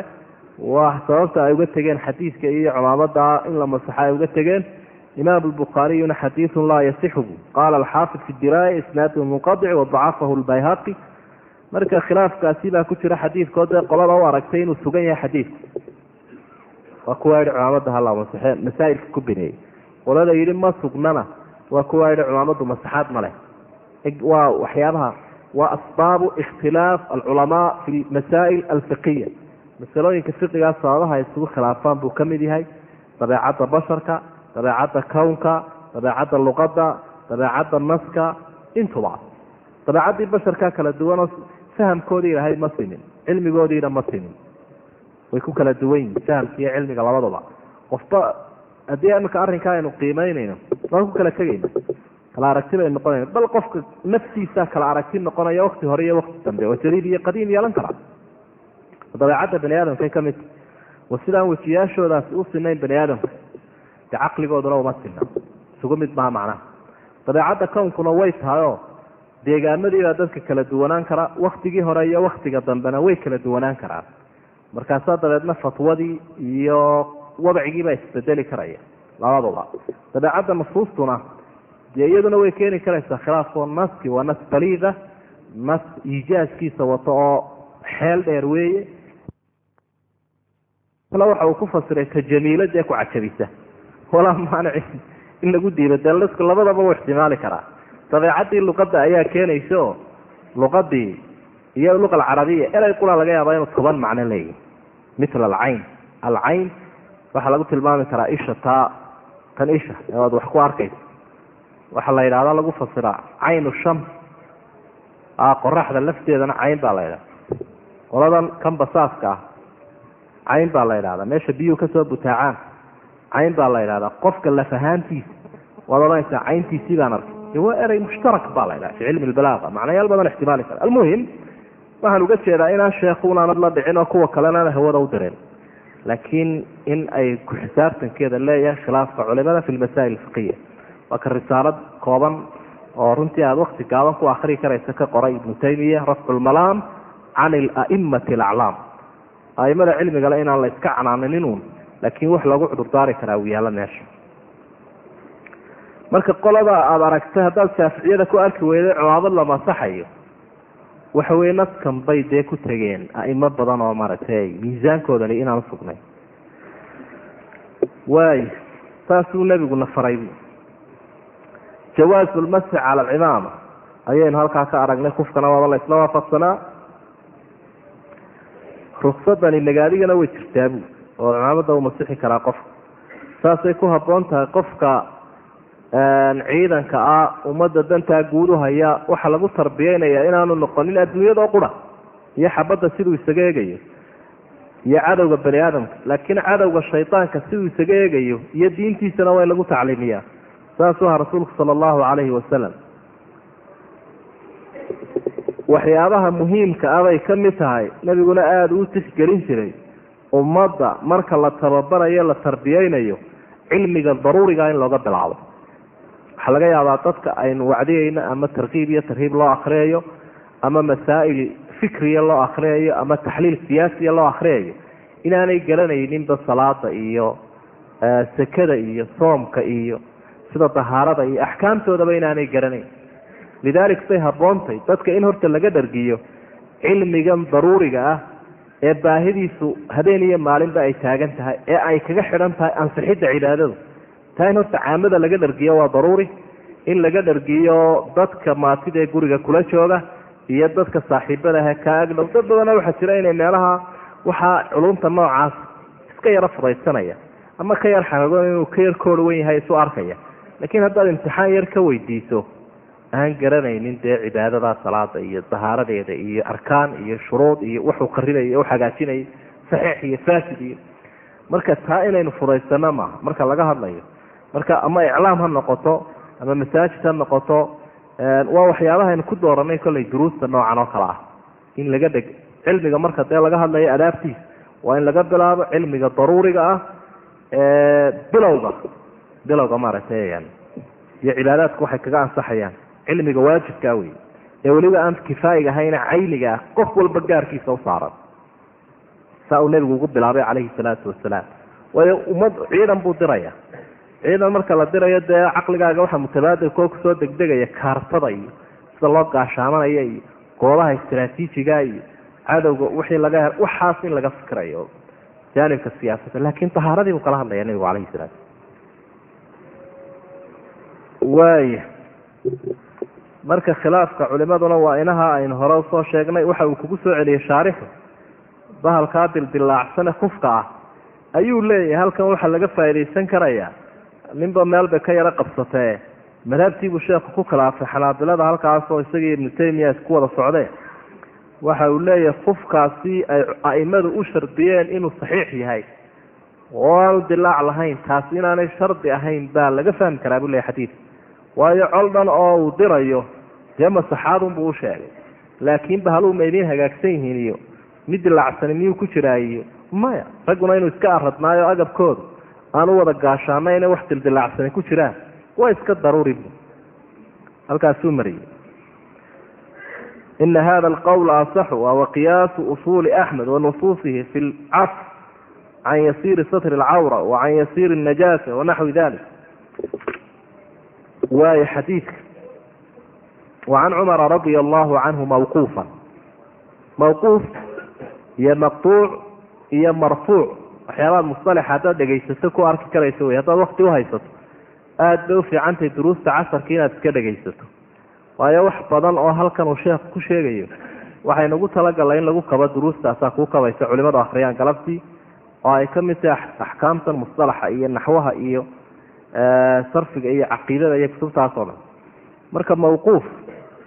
Waa sababta ay uga tegeen xadiidka iyo cumaamada in la masaxo ay uga tegeen. Imaam lbukhaariyuna xadiidun laa yasixuhu. Qaala alxaafid fi diraaya isnaadu munqadic wadacafahu lbayhaqi marka khilaafkaasi baa ku jira xadiidkoo dee qolada u aragtay inuu sugan yahay xadiidku waa kuwa yihi cumaamada hala masaxe masaa'ilka ku bineeyey. Qolada yidhi ma sugnana. Waa kuwa yihi cumaamadu masaxaad ma leh. Waa waxyaabaha waa asbaabu ikhtilaaf alculamaa fi masaa'il alfiqiya masalooyinka fiqigaa sababaha isugu khilaafaan buu ka mid yahay dabeecadda basharka dabeecadda kownka dabeecadda luqadda dabeecadda naska intuba dabeecaddii basharkaa kala duwanoo fahamkoodii ilahay ma simin cilmigoodiina ma simin way ku kala duwan yihiin fahamka iyo cilmiga labaduba qofba haddii imika arrinkaa aynu qiimeynayno waan ku kala tegayna kala aragti bay noqonayna bal qofka naftiisa kala aragti noqonaya wakti hore iyo wakti dambe oo jadiid iyo qadiim yeelan karaa dabeecadda bani aadamkay ka mid wa sidaan wejiyaashoodaasi u sinayn bani aadamka dee caqligooduna uma sina isugu mid maha macnaha. Dabeecadda kownkuna way tahay oo deegaamadiibaa dadka kala duwanaan kara waktigii hore iyo waktiga dambena way kala duwanaan karaan. Markaasaa dabeedna fatwadii iyo wadcigiibaa isbedeli karaya labaduba. Dabeecadda nusuustuna dee iyaduna way keeni karaysaa khilaafkoo naski waa nas baliida nas iijaaskiisa wato oo xeel dheer weeye. Waxa uu ku fasiray ka jamiila dee ku cajabisa. Walaa maanici in lagu diido dee nasku labadaba u ixtimaali karaa dabeecaddii luqadda ayaa keenaysa oo luqadii iyo luqa alcarabiya erey qura laga yaaba inuu toban macno leeyahy mila alcayn. Alcayn waxaa lagu tilmaami karaa isha taa tan isha ee aad wax ku arkaysa. Waxaa la yidhahda lagu fasiraa caynu shams qoraxda lafteedana cayn baa la yidhahda qoladan kan basaaska ah cayn baa la yidhahdaa meesha biyuhu ka soo butaacaan cayn baa la yidhahdaa qofka laf ahaantiisa waad odhanaysaa cayntiisii baan arkay waa erey mushtarak baa la ydhaha fi cilmi lbalaaqa macnayaal badan ixtimaali kara almuhim waxaan uga jeedaa inaan sheekunaanad la dhicin oo kuwa kalena hawada u direen laakiin in ay ku xisaabtankeeda leeyahay khilaafka culimada fi lmasaa'il fiqiya waa ka risaalad kooban oo runtii aada wakti gaaban ku akrii karaysa ka qoray ibnu taymiya rafcu lmalaam can ilaimati alaclaam aimada cilmigale inaan la iska canaananin uun laakiin wax lagu cudurdaari karaa uu yaalla meesha marka qolada aada aragtay haddaad shaaficiyada ku arki weyday cumaamad la masaxayo. Waxa weye naskan bay dee ku tegeen aimo badan oo maaragtay miisaankoodani inaan sugnay. Waay saasuu nebiguna faray. Jawaazu lmasxi cala alcimaama ayaynu halkaa ka aragnay kufkana waaba la waafaqsanaa. Ruksadani nagaadigana way jirtaa bu oo cimaamada uu masixi karaa qofka. Saasay ku habboon tahay qofka ciidanka ah ummadda dantaa guud u haya waxaa lagu tarbiyeynayaa inaanu noqonin adduunyadoo qura. Iyo xabadda siduu isaga eegayo. Iyo cadowga bani aadamka laakiin cadowga shaydaanka siduu isaga eegayo iyo diintiisana waa in lagu tacliimiyaa saasuu aha rasuulku sala allahu calayhi wasalam waxyaabaha muhiimka ah bay ka mid tahay. Nebiguna aada uu tixgelin jiray. Ummadda marka la tababarayo la tarbiyeynayo cilmiga daruuriga in looga bilaabo waxaa laga yaabaa dadka aynu wacdiyeyno ama tarkiib iyo tarhiib loo akriyayo ama masaa'il fikriya loo akriyayo ama taxliil siyaasiya loo akriyayo inaanay garanayninba salaada iyo sekada iyo soomka iyo sida dahaarada iyo axkaamtoodaba inaanay garanayn. Lidaalik bay habboontay dadka in horta laga dhargiyo cilmigan daruuriga ah ee baahidiisu habeen iyo maalinba ay taagan tahay ee ay kaga xidhan tahay ansixidda cibaadadu taa in horta caamada laga dhargiyo waa daruuri. In laga dhargiyo dadka maatida ee guriga kula jooga iyo dadka saaxiibada ahe kaa agdhow dad badana waxaa jira inay meelaha waxaa culumta noocaas iska yaro fudaysanaya ama ka yar xaragoon inuu ka yar koor wen yahay isu arkaya. Laakiin haddaad imtixaan yar ka weydiiso aan garanaynin dee cibaadada salaada iyo dahaaradeeda iyo arkaan iyo shuruud iyo wuxuu qaribay iyo hagaajinay saxiix iyo fasid iyo. Marka taa inaynu fudaysano maaha marka laga hadlayo marka ama iclaam ha noqoto ama masaajid ha noqoto waa waxyaabahaaynu ku dooranay kollay duruusta noocan oo kale ah. In laga dheg cilmiga marka dee laga hadlayo adaabtiisa waa in laga bilaabo cilmiga daruuriga ah bilowga. Bilowga maaragtay iyo cibaadaadku waxay kaga ansaxayaan. Cilmiga waajibkaa wey ee weliba aan kifaayiga ahayna cayniga ah qof walba gaarkiisa u saa uu nebigu ugu bilaabay calayhi salaatu wasalaam. Waayo ummad ciidan buu diraya ciidan marka la dirayo dee caqligaaga waxaa mutabaadirkoo ku soo degdegaya kaartada iyo sida loo gaashaamanaya iyo goobaha istraatiijiga iyo cadowga wixii laga he waxaas in laga fikrayo jaanibka siyaasadda laakiin tahaaradii buu kala hadlaya nebigu calayhi salaam waaya marka khilaafka culimaduna waa inaha aynu hore u soo sheegnay waxa uu kugu soo celiyey shaarixu bahalkaa dildilaacsane kufka ah. Ayuu leeyahay halkan waxaa laga faaidaysan karayaa ninba meel bay ka yaro qabsatee. Madhabtiibuu sheekhu ku khilaafay xanaabilada halkaasoo isagii ibnu taymiya isku wada socdeen waxa uu leeyahay kufkaasi ay a'imadu u shardiyeen inuu saxiix yahay. Oo aanu dilaac lahayn taasi inaanay shardi ahayn baa laga fahmi karaa buu leeyahy xadiidka waayo col dhan oo uu dirayo dee masaxaadunbuu u sheegay. Laakiin bahaluu ma idiin hagaagsan yihiin iyo mid dilaacsani miyuu ku jiraa iyo maya ragguna inuu iska aradnaayo agabkooda aanu wada gaashaanayna wax dildilaacsani ku jiraan. Waa iska daruuri bu. Halkaasuu mariyey. Ina hada alqawla asaxu wahuwa qiyaasu usuuli axmed wa nusuusihi fi lcaf can yasiiri satri alcawra wa can yasiiri najaasa wanaxwi dalik waayo xadiidka. Wacan cumara radia allahu canhu mawquufan. Mawquuf iyo maqtuuc iyo marfuuc waxyaabaad musalaxa haddaad dhegaysato ku arki karayso wey haddaad wakti uhaysato aada bay ufiicantahay duruusta casarka inaad iska dhegaysato. Waayo wax badan oo halkan uu sheekhu ku sheegayo waxaynagu talagalay in lagu kabo duruustaasaa kuu kabaysa culimadu akhriyaan galabtii oo ay ka mid tahay axkaamtan musalaxa iyo naxwaha iyo sarfiga iyo caqiidada iyo kutubtaas oo dhan. Marka mawquuf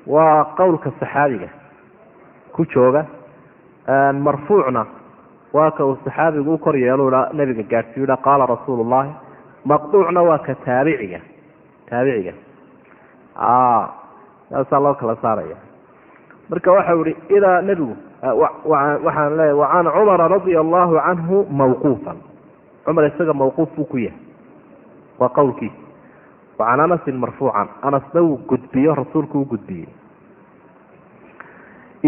waa qowlka saxaabiga ku jooga marfuucna waa ka uu saxaabigu u kor yeelu ha nabiga gaadhsiiyu ha qaala rasuulu llahi maqduucna waa ka taabiciga. Taabiciga. Saasaa loo kala saaraya. Marka waxau ihi idaa nebigu waxaan leeya wacan cumara radia allahu canhu mawquufan. Cumar isaga mawquuf buu ku yahay. Waa qowlkiisa wacan anasin marfuucan. Anasna wuu gudbiyo rasuulku u gudbiyey.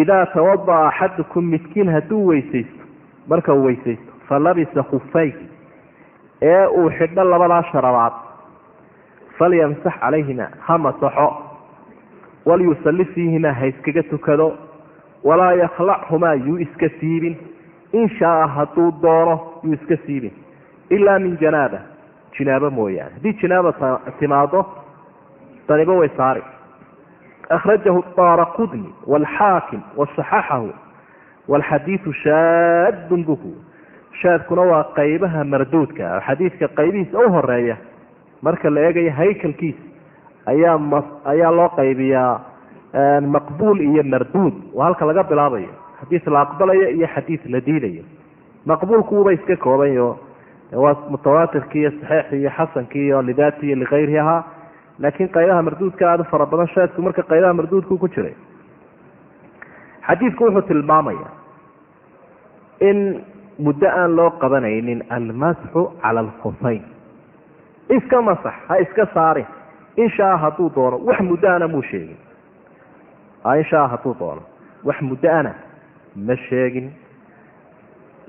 Idaa tawada'a axadukum midkiin hadduu weysaysto marka uu weysaysto falabisa khufayhi ee uu xidho labadaa sharabaad. Falyamsax calayhima ha masaxo. Walyusalli fiihimaa ha iskaga tukado. Walaa yakhlachumaa yuu iska siibin. In shaaa hadduu doono yuu iska siibin. Ilaa min janaaba jinaabo mooyaane. Haddii jinaaba timaado daniba way saari. Akhrajahu daara qudni waalxaakim wasaxaxahu waalxadiidu shaadun buku shaadkuna waa qaybaha marduudka xadiidka qaybihiisa u horreeya marka la eegayo haykalkiisa ayaa ayaa loo qaybiyaa maqbuul iyo marduud waa halka laga bilaabayo xadiis la aqbalayo iyo xadiis la diidayo maqbuulkuuba iska koobanyo waa mutawaatirkii iyo saxiixii iyo xasankii iyo lidaati iyo likayrihi ahaa laakiin qaybaha marduudka aada u fara badan shaadku marka qaybaha marduudku ku jiray xadiidku wuxuu tilmaamaya in muddo aan loo qabanaynin almasxu cala alkhufayn iska masax ha iska saarin. Inshaa hadduu doono wax muddoana muu sheegin. Inshaa hadduu doono wax muddoana ma sheegin.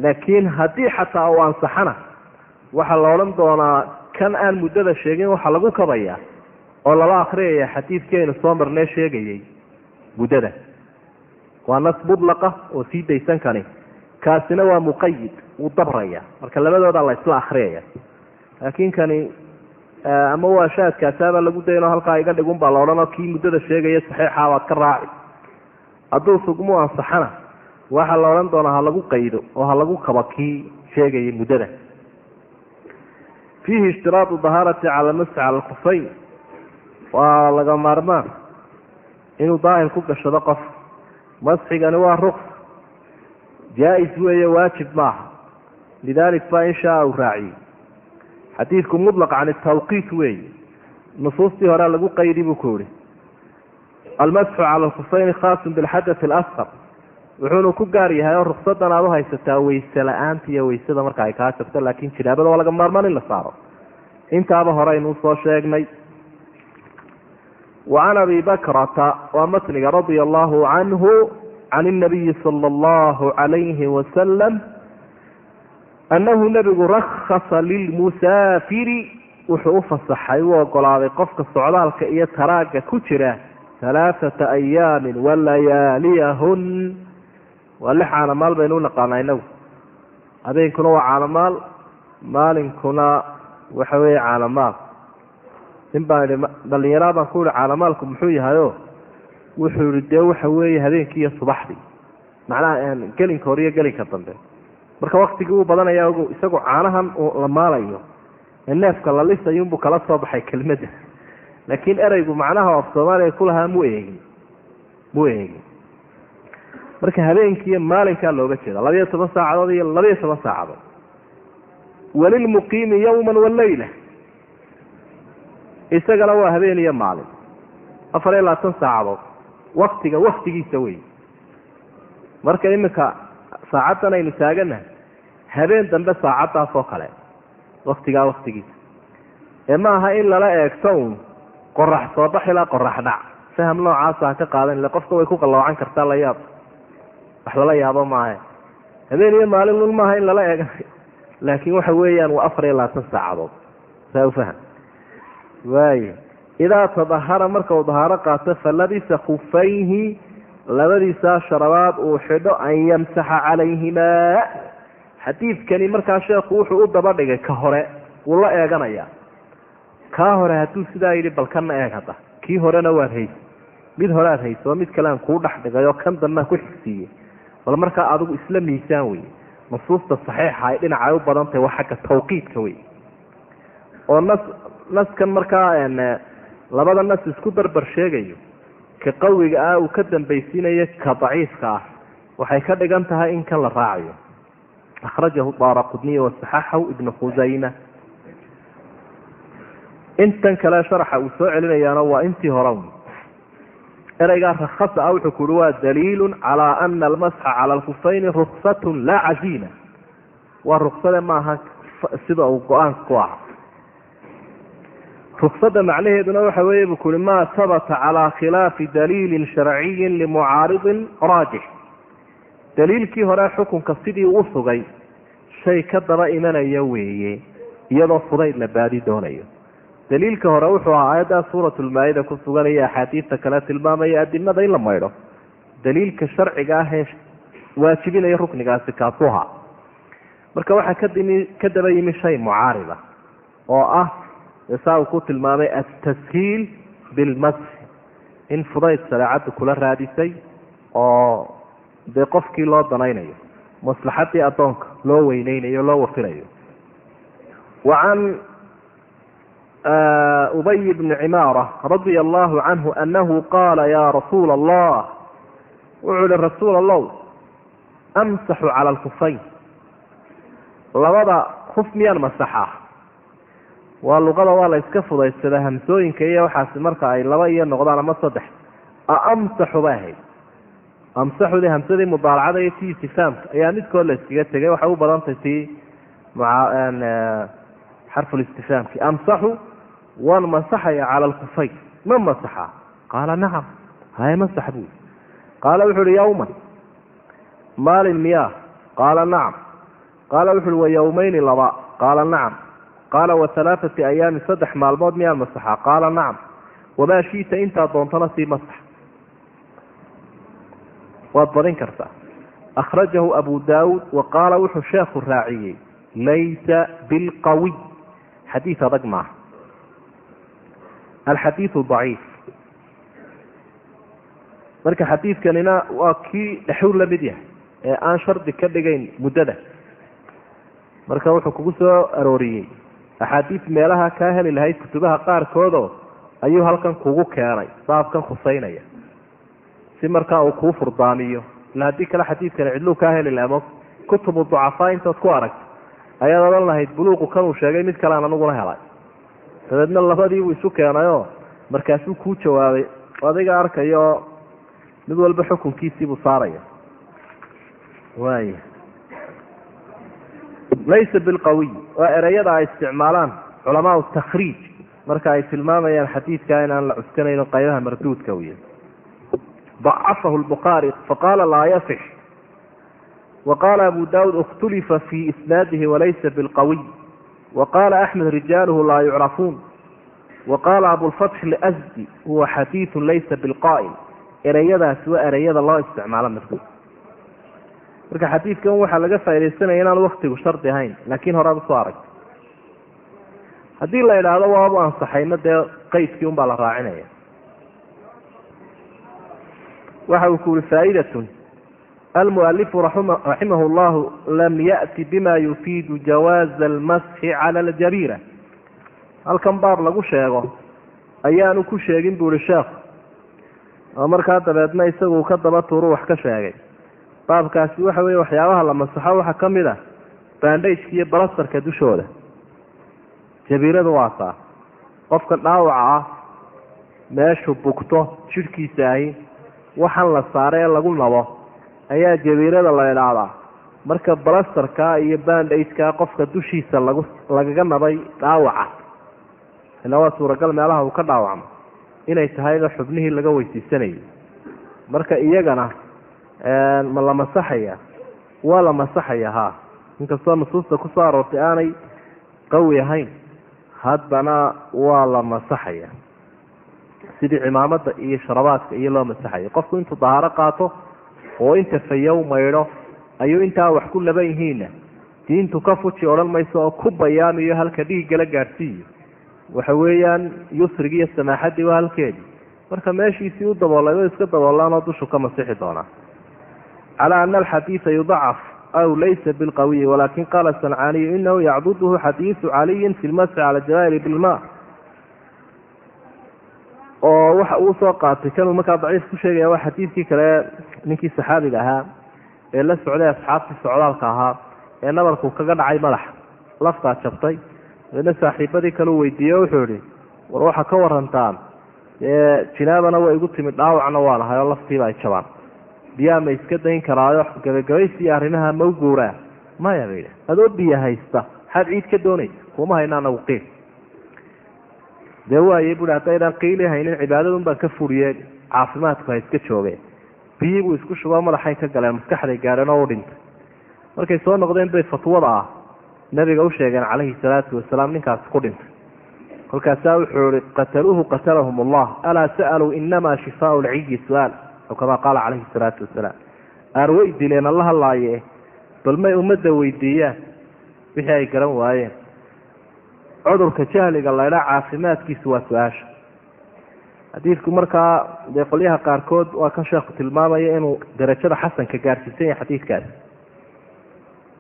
Laakiin haddii xataa uu ansaxana waxaa la odhan doonaa kan aan muddada sheegin waxaa lagu kabayaa oo lala akriyaya xadiidkeenu soo marnee sheegayay muddada. Waa nas mudlaqa oo sii daysan kani kaasina waa muqayid wuu dabraya. Marka labadooda la isla akriyaya laakiin kani ama waa shaadkaasaabaa lagu daynoo halkaa iga dhigun baa la odhanoo kii muddada sheegaya saxiixa baad ka raaci. Hadduu sugmu ansaxana waxaa la odhan doonaa ha lagu qaydo oo ha lagu kaba kii sheegayay muddada. Fiihi ishtiraadu dahaarati cala masxi cala alkufayn waa laga maarmaan inuu daahir ku gashado qof. Masxigani waa ruks jaa-is weeye waajib maaha lidaalik baa inshaa uu raaciyey xadiidku mutlaq can tawqiit weeye nusuustii hore lagu qaydi buu ku yihi almasxu cala alkhufayni khaasun bilxadati alasqar wuxuunu ku gaar yahay oo ruksadan aad uhaysataa wayse la'aanta iyo waysada marka ay kaa jabto laakin jinaabada waa laga maarmaan in la saaro intaaba horeaynu u soo sheegnay wa can abi bakrata waa matniga radia allahu canhu can inabiyi sala allahu calayhi wasalam annahu nebigu rakhasa lilmusaafiri wuxuu u fasaxay u ogolaaday qofka socdaalka iyo taraagga ku jira halaathata ayaamin walayaaliyahun waa lix caanamaal baynu u naqaanaa inagu habeenkuna waa caanamaal maalinkuna waxa weeye caanamaal nin baan idhi dhalinyaraa baan ku ihi caanamaalku muxuu yahayo wuxuu yihi dee waxa weeye habeenkii iyo subaxdii. Macnaha gelinka hore iyo gelinka dambe. Marka waktigii uu badanaya isagoo caanahan la maalayo neefka la lisayunbuu kala soo baxay kelmadda. Laakiin ereygu macnaha af soomaaliya ku lahaa mu eegin? Mu eegin? Marka habeenkiiyo maalinkaa looga jeeda labayo toban saacadood iyo labayo toban saacadood walilmuqiimi yawman waleyla isagana waa habeen iyo maalin. Afar iyo labaatan saacadood waktiga waktigiisa wey marka iminka saacaddan aynu taaganahay habeen dambe saacaddaas oo kale. Waktigaa waktigiisa ee ma aha in lala eegto un qorax soo bax ilaa qorax dhac. Faham noocaasa ha ka qaadan ile qofka way ku qalloocan kartaa la yaab. Wax lala yaabo maaha habeen iyo maalin un maaha in lala eeganayo laakiin waxa weeyaan waa afar iyo labaatan saacadood. Saa ufaham waaya idaa tadahara marka uu dahaaro qaato falabisa khufayhi labadiisaa sharabaad uu xidho an yamsaxa calayhimaa xadiidkani markaa sheekhu wuxuu u daba dhigay ka hore wuu la eeganayaa kaa hore hadduu sidaa yidhi bal kana eeg hadda kii horena waad haysa mid hore aad oo mid kalean kuu dhex dhigay oo kan dambea ku xigsiiyey bal markaa adigu isla miisaan wey nusuusta saxiixa ay dhinacay u badan tahay waa xagga tawqiidka wey oo nas naskan markaa labada nas isku barbar sheegayo ka qawiga ah uu ka dambaysiinayo ka daciifka ah waxay ka dhigan tahay in kan la raacayo. Akhrajahu daara qudniy wasaxaxahu ibnu khusayma intan kale sharaxa uu soo celinayaana waa intii hore ereygaa rakhasa ah wuxuu kuhi waa daliilu calaa ana almasxa cala alkufayni ruksatun laa caziina waa ruksade maaha sida uu go'aanka ku ruksada macnaheeduna waxa weeye buu kuhi maa habata calaa khilaafi daliilin sharciyin limucaaridin raajix. Daliilkii hore xukunka sidii u sugay shay ka daba imanaya weeye iyadoo fudayd la baadi doonayo. Daliilka hore wuxuu ahaa aayaddaa suuratulmaa-ida ku suganaya axaadiista kale tilmaamaya adimada in la maydho. Daliilka sharciga ah ee waajibinaya ruknigaasi kaasuha. Marka waxaa kadimi ka daba yimi shay mucaarida oo ah saa uu ku tilmaamay altashiil bilmasxi in fudayd shareecaddu kula raadisay oo dee qofkii loo danaynayo maslaxadii addoonka loo weyneynayo loo wafinayo wacan ubay bni cimaara radia allahu canhu anahu qaala ya rasuula allah wuxuu ihi rasuul allow amsaxu cala alkufayn labada kuf miyaan masaxaa waa luqada waa la iska fudaysadaa hamsooyinka iyo waxaasi marka ay laba iyo noqdaan ama saddex. Aamsaxu bay ahayd. Amsaxudii hamsadii mudaalacada iyo tii istifaamka ayaa midkood la iskaga tegay waxay u badantay tii xarfulistifaamki amsaxu waan masaxaya cala alkufayn ma masaxa? Qaala nacam haye masax buui qaala wuxu uhi yawman. Maalin miyaa. Qaala nacam qaala wuxu uhi wa yawmayni laba. Qaala nacam qaala wa alaaati ayaamin saddex maalmood miyaan masaxa qaala nacam. Wamaa shiita intaa doontana sii masax waad badin kartaa. Akhrajahu abu daawuud wa qaala wuxuu sheekhu raaciyey laysa bilqawiy xadiid adag maaha. Alxadiidu daciif. Marka xadiidkanina waa kii dhexu la mid yahay ee aan shardi ka dhigayn muddada. Marka wuxuu kugu soo arooriyey axaadiis meelaha kaa heli lahayd kutubaha qaarkoodoo ayuu halkan kugu keenay baabkan khusaynaya. Si markaa uu kuu furdaamiyo ila haddii kale xadiidkani cidluu kaa heli laha kutubu ducafaa intood ku aragta ayaad odhan lahayd buluuqu kanuu sheegay mid kalean aniguna helay. Dabeedna labadiibuu isu keenayoo markaasuu kuu jawaabay adiga arkayo mid walba xukunkiisiibuu saaraya. Waaya laysa bilqawiy waa ereyada ay isticmaalaan culamaau takhriij marka ay tilmaamayaan xadiidkaa inaan la cuskanayn qaybaha marduudka wey dacafahu lbukhaari faqaala laa yasix wa qaala abu daawuud ikhtulifa fii isnaadihi walaysa bilqawiy wa axmed rijaaluhu laa yucrafuun wa abulfatx lsdi huwa xadiidu laysa bilqaa'il ereyadaasi waa ereyada loo isticmaalo marduud marka xadiidkan waxaa laga faa'idaysanaya inaan waktigu shardi ahayn laakiin horead u soo aragta haddii la idhaahdo waabu ansaxayno dee qaydkii un baa la raacinaya. Waxa uu ku yihi faa'idatun almualifu raximah llahu lam ya'ti bima yufiidu jawaaza almasxi cala aljariira halkan baab lagu sheego ayaanu ku sheegin bu ihi sheekhu oo markaa dabeedna isagu ka daba tuuru wax ka sheegay baabkaasi waxa weeye waxyaabaha la masaxo waxaa ka mid a bandageka iyo balastarka dushooda. Jabiiradu waa taa. Qofka dhaawaca ah meeshu bugto jidhkiisa ahi waxaan la saaray ee lagu nabo ayaa jabiirada la idhaahdaa marka balastarka iyo bandageka qofka dushiisa lagu lagaga nabay dhaawaca. Ilaa waa suuragal meelaha uu ka dhaawacmo. Inay tahayba xubnihii laga weysiisanayay marka iyagana ma la masaxaya? Waa la masaxaya ha inkastoo nusuusta ku soo aroortay aanay qawi ahayn haddana waa la masaxaya. Sidii cimaamada iyo sharabaadka iyo loo masaxaya qofku intuu dahaaro qaato oo inta fayow maydho ayuu intaa wax ku laban yihiinna. Diintu ka fuji odhan mayso oo ku bayaamiyo halka dhiiggala gaadhsiiyo. Waxa weeyaan yusrigi iyo samaaxaddii waa halkeedii. Marka meeshiisii u daboolay o iska daboollaanoo dushu ka masixi doonaa calaa ana alxadiida yudacaf aw laysa bilqawiyi walakin qaala sancaaniyu inahu yacduduhu xadiidu caliyin fi lmasxi cala jawaahiri bilma oo waxa uu soo qaatay kanuu markaa daciif ku sheegaya waa xadiidkii kale ninkii saxaabiga ahaa ee la socday asxaabtii socdaalka ahaa ee nabarku kaga dhacay madaxa laftaa jabtay dabeedna saaxiibadii kaleu weydiiye wuxuu yihi war waxaa ka warantaan dee jinaabana way igu timid dhaawacna waa lahay oo laftiiba ay jabaan biyaa ma iska dayn karaayo gabagabaysiiyo arrimaha ma u guuraa maya ba yidhi adoo biyo haysta maxaad ciid ka doonaysa kuma hayna anagu qiil. Dee waaye bui haddaydaan qiili haynin cibaadadun baan ka furiye caafimaadku ha iska joogeen. Biyii buu isku shuboo madaxay ka galeen maskaxday gaadheen oo u dhintay. Markay soo noqdeen bay fatwada ah nabiga u sheegeen calayhi salaatu wasalaam ninkaasi ku dhintay. Kolkaasaa wuxuu ihi qataluuhu qatalahum allah alaa sa'aluu inamaa shifaau lciyi su'aal aw kamaa qaala calayhi salaatu wasalaam. Aar way dileen alla hadlaaye bal may ummadda weydiiyaan wixii ay garan waayeen. Cudurka jahliga laydhaa caafimaadkiisu waa su'aasha. Xadiidku markaa dee qolyaha qaarkood waa kan sheekhu tilmaamaya inuu darajada xasanka gaarsiisan yahay xadiidkaasi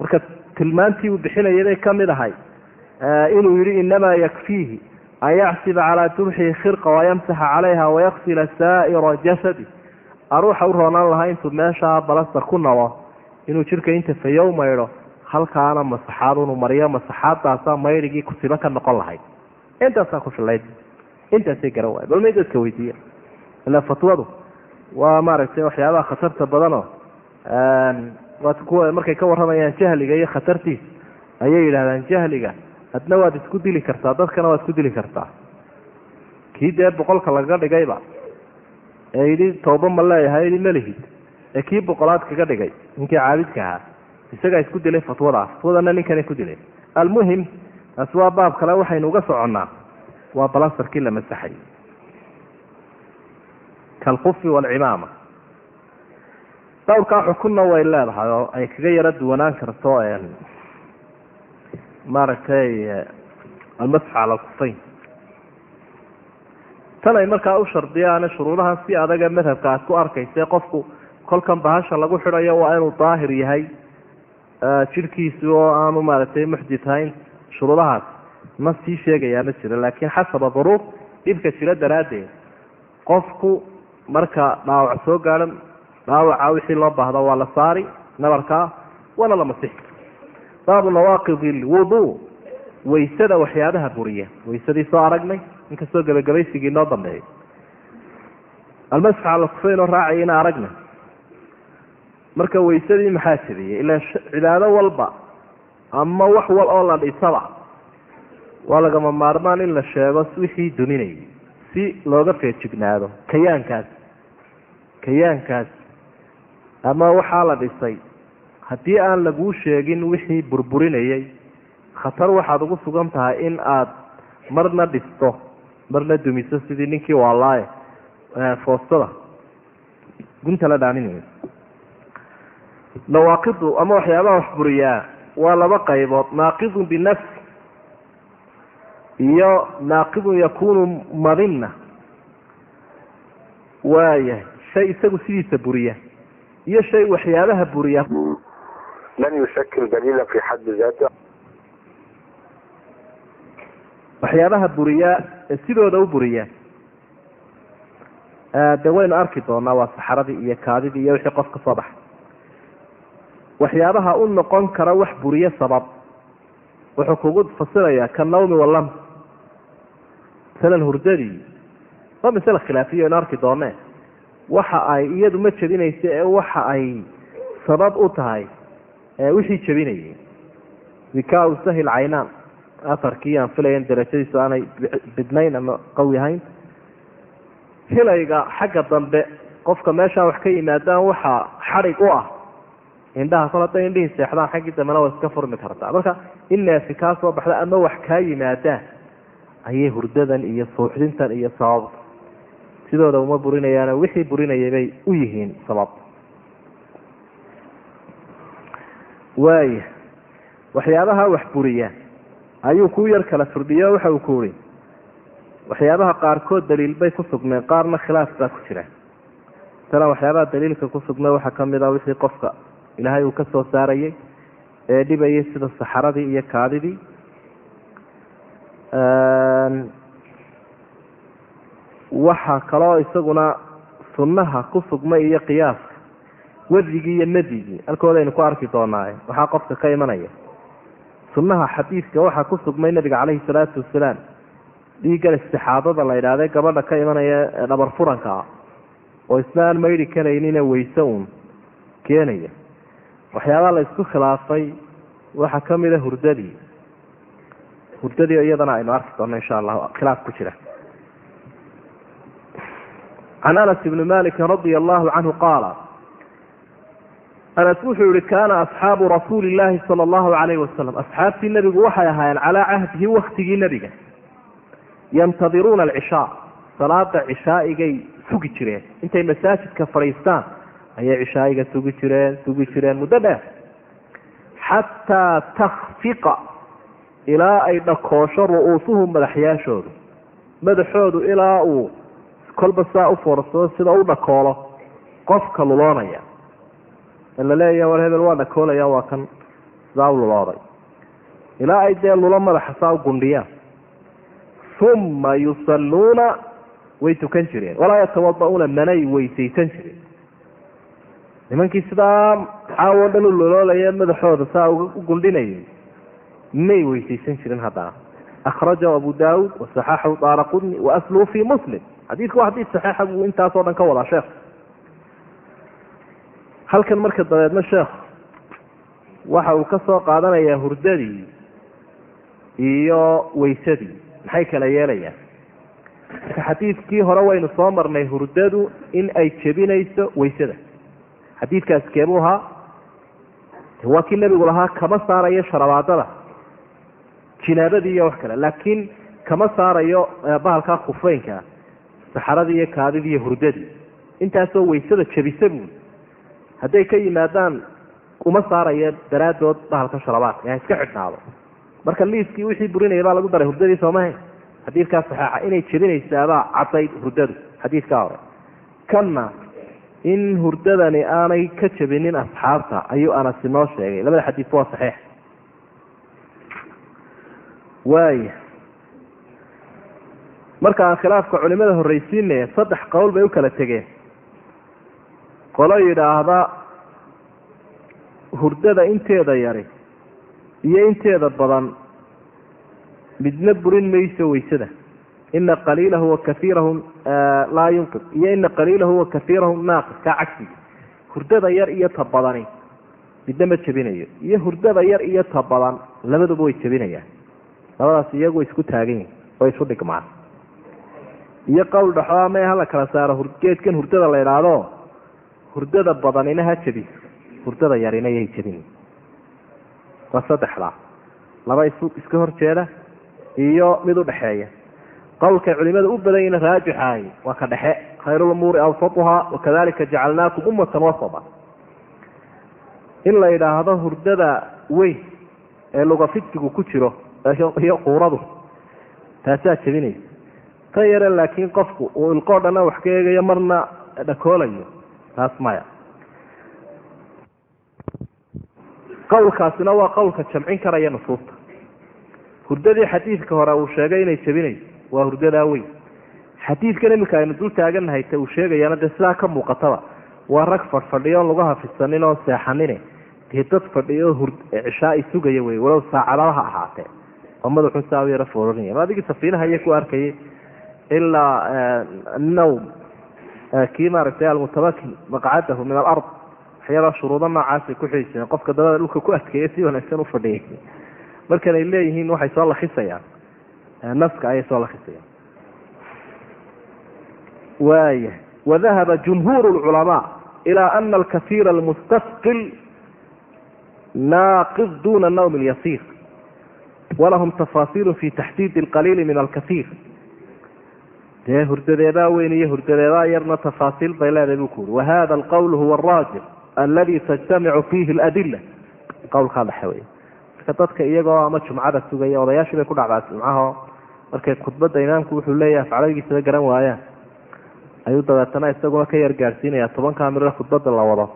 marka tilmaantii uu bixinayay bay ka mid ahay inuu yihi inamaa yakfiihi an yacsiba calaa jurxihi khirqa wayamsaxa calayha wayaksila saa'ira jasadi aruuxa u roonaan lahaa intuu meeshaa balastar ku nabo inuu jidhka inta fayow maydho halkaana masaxaad unu mariyo masaxaadaasaa maydhigii kusibo ka noqon lahayd. Intaasaa ku filayd intaasay garan waay bal may dadka weydiiya. Ila fatwadu waa maaragtay waxyaabaha khatarta badanoo waa kuwa markay ka warramayaan jahliga iyo khatartiisa ayay yidhahdaan jahliga adna waad isku dili kartaa dadkana waad isku dili kartaa. Kii dee boqolka lagaga dhigayba ee yidhi tooba ma leeyahay yidhi malihid ee kii boqolaad kaga dhigay ninkii caabidka ahaa isagaa isku dilay fatwadaa fatwadana ninkana ku dilay. Almuhim taasi waa baab kale waxaynu uga soconnaa. Waa balasarkii la masaxay. Kalkufi waalcimaama dhowrkaa xukunna way leedahay oo ay kaga yaro duwanaan karto maaragtay almasx cala alkufayn tan ay markaa u shardiyaan shuruudahan si adaga madhabka aad ku arkaysa qofku kolkan bahasha lagu xidhayo waa inuu daahir yahay jidhkiisu oo aanu maaragtay muxdit hayn shuruudahaas. Ma sii sheegayaa ma jiro laakiin xasaba duruuf dhibka jiro daraaddeed. Qofku marka dhaawac soo gaadho dhaawaca wixii loo baahdo waa la saari nabarkaa waana la masixi baabu nawaaqid ilwudu waysada waxyaabaha buriya. Waysadii soo aragnay inkastoo gebagabaysigii noo dambeeyay almasx cala kufayn oo raacayana aragnay marka waysadii maxaa jebiyey ilaa cibaado walba ama wax wal oo la dhisaba waa lagama maarmaan in la sheego wixii duminayay si looga feejignaado kayaankaas kayaankaas ama waxaa la dhisay. Haddii aan laguu sheegin wixii burburinayay khatar waxaad ugu sugan tahay in aad marna dhisto mar marna dumiso sidii ninkii waalaaye foostada. Gunta la dhaaninay nawaaqidu ama waxyaabaha wax buriyaa waa laba qaybood naaqidun binafs iyo naaqidun yakunu madinna. Waaya shay isagu sidiisa buriya iyo shay waxyaabaha buriya. Lan yushakil daliila fi xaddi daati waxyaabaha buriya ee sidooda u buriya. De waynu arki doonaa waa saxaradii iyo kaadidii iyo wixii qof ka soo baxay waxyaabaha u noqon kara wax buriye sabab. Wuxuu kugu fasirayaa ka nawmi walam masalan hurdadii waa masale khilaafiya aynu arki doonee. Waxa ay iyadu ma jebinayso ee waxa ay sabab u tahay wixii jebinayay. Wikaa sahil caynaan aharkii aan filayan darajadiisu aanay bidnayn ama qawi ahayn. Hilayga xagga dambe qofka meeshaa wax ka yimaadaan waxaa xadhig u ah. Indhaha kol hadday indhihii seexdaan xaggii dambena waa iska furmi kartaa. Marka in neefi kaa soo baxda ama wax kaa yimaadaan ayay hurdadan iyo suuxdintan iyo sababta sidooda uma burinayaano wixii burinayay bay u yihiin sabab. Waaya waxyaabaha wax buriya ayuu ku yar kala firdhiyo waxa uu ku uri waxyaabaha qaarkood daliil bay ku sugmeen qaarna khilaaf baa ku jira. Masalan waxyaabaha daliilka ku sugnay waxaa ka mid a wixii qofka ilaahay uu ka soo saarayay ee dhibayay sida saxaradii iyo kaadidii. Waxaa kaloo isaguna sunnaha ku sugmay iyo qiyaaska wadigii iyo madigii halkoodaynu ku arki doonaaye waxaa qofka ka imanaya sunnaha xadiidka waxaa ku sugmay nabiga caleyhi salaatu wasalaam dhiiggan istixaadada la yidhaahde gabadha ka imanaya dhabar furanka ah. Oo isna aan maydhi karaynine weyse uun keenaya. Waxyaabaha la isku khilaafay waxaa ka mid a hurdadii hurdadii iyadana aynu arki doonno insha allahu khilaaf ku jira. Can anas ibni maliki radia allahu canhu qaala anas wuxuu yihi kaana asxaabu rasuuli llaahi sala allahu calayhi wasalam asxaabtii nebigu waxay ahaayeen calaa cahdihi waktigii nebiga yantadiruuna alcishaa. Salaada cishaaigay sugi jireen. Intay masaajidka fadhiistaan ayay cishaa'iga sugi jireen sugi jireen muddo dheer. Xataa takfiqa ilaa ay dhakoosho ru'uusuhum madaxyaashoodu. Madaxoodu ilaa uu kolba saa u foorsado sida u dhakoolo qofka luloonaya la leeyaha war hebel waa dhakoolaya waa kan sidaa u lulooday. Ilaa ay dee lulo madaxa saa u gundhiyaan uma yusalluuna way tukan jireen. Walaa yatawada'uuna manay weysaysan jireen. Nimankii sidaa caawo dhan u loloolaya madaxooda saa u gundhinayay may weysaysan jirin haddana akhrajahu abu daawuud wasaxaxahu daara qudni waasluhu fi muslim. Xadiidku waa xadiid saxiixa buu intaasoo dhan ka wadaa sheekh halkan marka dabeedna sheekh waxa uu ka soo qaadanayaa hurdadii iyo weysadii maxay kala yeelayaan? Marka xadiidkii hore waynu soo marnay hurdadu in ay jebinayso weysada. Xadiidkaas keebuu ahaa waa kii nebigu lahaa kama saarayo sharabaadada jinaabadii iyo wax kale laakiin kama saarayo bahalkaa khufeynka saxaradii iyo kaadidii iyo hurdadii. Intaasoo weysada jebisa buuli hadday ka yimaadaan uma saaraya daraadood bahalka sharabaadka ha iska xidhnaado. Marka liiskii wixii burinaya baa lagu daray hurdadii soomaha xadiidkaa saxeixa inay jebinaysaabaa caddayd hurdadu xadiidkaa hore. Kanna in hurdadani aanay ka jebinin asxaabta ayuu anas inoo sheegay. Labada xadiis waa saxiix. Waaya marka aan khilaafka culimada horreysiinaya saddex qowl bay u kala tegeen qolo yidhaahda hurdada inteeda yari iyo inteeda badan midna burin mayso weysada ina qaliilahu wa kaiirahu laa yunqid iyo ina qaliilahu wa kaiirahu naaqis kaa cagsiga hurdada yar iyo ta badani midna ma jebinayo iyo hurdada yar iyo ta badan labaduba way jebinayaan labadaas iyagu isku taagan yihiin way isu dhigmaan. Iyo qowl dhexo ama hala kala saaro geedkan hurdada la idhaahdo hurdada badanina ha jebiso hurdada yarina yay jebin. Waa saddexdaa laba is iska horjeeda iyo mid udhexeeya qowlkay culimada u badan yihiin raajixahay waa ka dhexe khayrulumuuri awsatuhaa wakadalika jacalnaakum ummatan wasata. In la yidhaahdo hurdada weyn ee lugafidsigu ku jiro iyo quuradu taasaa jebinaysa. Tan yare laakiin qofku uu ilqoo dhanna wax ka eegayo marna dhakoolayo taas maya qowlkaasina waa qowlka jamcin karaya nusuusta. Hurdadii xadiidka hore uu sheegay inay jabinayso waa hurdadaa weyn xadiidkan iminka aynu dul taagannahay ta uu sheegayaana dee sidaa ka muuqataba. Waa rag fadhfadhiyo on lagu hafisanin oo seexanine. Dee dad fadhiyo hur cishaai sugaya wey walow saacadaba ha ahaatee. Oo madaxun saa u yaro fooranaya ma adigii safiinaha iyo ku arkayay. Ilaa nawm kii maaragtay almutabaki maqcadahu min alard waxyaabaa shuruudo noocaasay ku xidi jireen qofka dabada dhulka ku adkeeya si wanaagsan ufadhiyay markan ay leeyihiin waxay soo lakhisayaan naska ayay soo lakhisayaan waaya wadahaba jumhuur lculamaa ilaa ana alkaiira almustafqil naaqid duna nawm lyasiir walahum tafaasiilu fi taxdiidi alqaliili min alkaiir dee hurdadeedaa weyn iyo hurdadeedaa yarna tafaasiil bay leedahay buu ku uri wahada alqowl huwa araajix aladi tajtamicu fiihi aladila qowlkaa dhexe wey marka dadka iyagoo ama jumcada sugaya odayaashii bay ku dhacdaa jumcaho markay khudbadda imaamku wuxuu leeyahay afcaladigiisaba garan waayaan ayuu dabeetana isaguna ka yar gaadhsiinaya tobankaa miro khudbadda la wado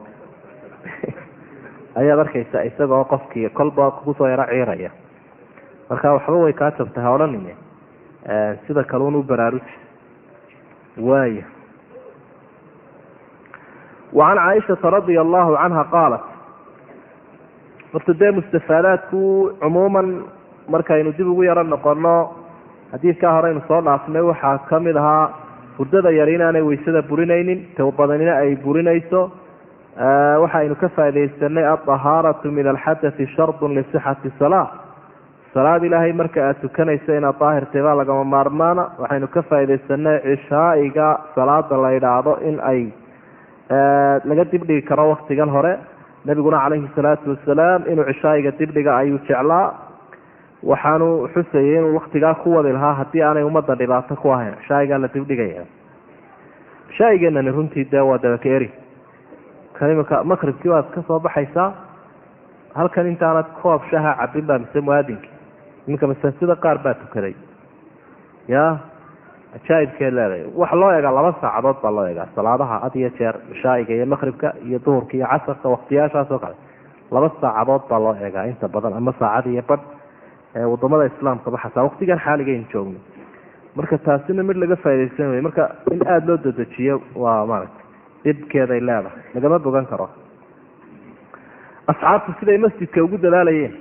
ayaad arkaysa isagoo qofkii kolba ku soo yaro ciiraya marka waxba way kaa jabtay ha sida kaluun u baraaruji waaya wacan caaishata radia allahu canha qaalat horta dee mustafaadaadku cumuuman markaynu dib ugu yaro noqono xadiidkaa horeynu soo dhaafnay waxaa ka mid ahaa hurdada yar inaanay weysada burinaynin towbadanina ay burinayso. Waxaynu ka faaidaysanay alطahaaratu min alxadai shardun lisixati salaa salaad ilaahay marka aada tukanayso inaad daahirtay baa lagama maarmaana. Waxaynu ka faaidaysanay cishaa'iga salaada la idhaahdo in ay laga dibdhigi karo waktigan hore. Nabiguna calayhi salaatu wasalaam inuu cishaa'iga dibdhiga ayuu jeclaa. Waxaanu xusayay inuu waktigaa ku wadi lahaa haddii aanay ummadda dhibaato ku ahayn. Cishaa'igaa la dibdhigaya. Cishaa'igenani runtii dee waa dabaka eri. Kan imika maqribkii waad ka soo baxaysaa. Halkan intaanad koob shaha cabin baa mise muaadinki iminka masaajida qaar baa tukaday. Ya ajaa'ibkeed leedahay wax loo egaa laba saacadood baa loo egaa salaadaha had iyo jeer cishaa'iga iyo maqribka iyo duhurka iyo casarka waktiyaashaas oo kale. Laba saacadood baa loo eegaa inta badan ama saacad iyo badh waddamada islaamkaba xataa waktigan xaaligaynu joogno. Marka taasina mid laga faaidaysan wey marka in aada loo dadejiyo waa maaragtay dhibkeeday leedahay. Lagama bogan karo. Asxaabtu siday masjidka ugu dadaalayeen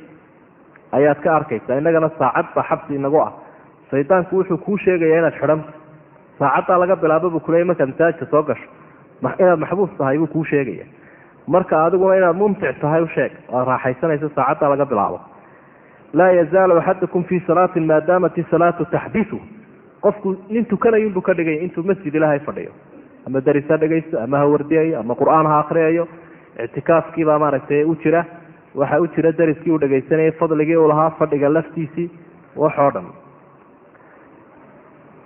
ayaad ka arkaysaa innagana saacad baa xabsi inagu ah. Shaydaanku wuxuu kuu sheegayaa inaad xidhanta saacaddaa laga bilaabo buu kuleeyay markaad masaajidka soo gasho. Inaad maxbuus tahay buu kuu sheegaya. Marka adiguna inaad mumtic tahay u sheeg oad saacaddaa laga bilaabo. Laa yazaalu axadukum fii salaatin maadaamat isalaatu taxbisu qofku nin tukanayunbuu ka dhigay intuu masjid ilaahay fadhiyo. Ama daris ha dhegaysto ama ha wardiyayo ama qur'aan ha akriyayo ictikaafkiibaa maaragtay u jira waxa u jira dariskii uu dhegaysanayay fadligii uu lahaa fadhiga laftiisii waxoo dhan.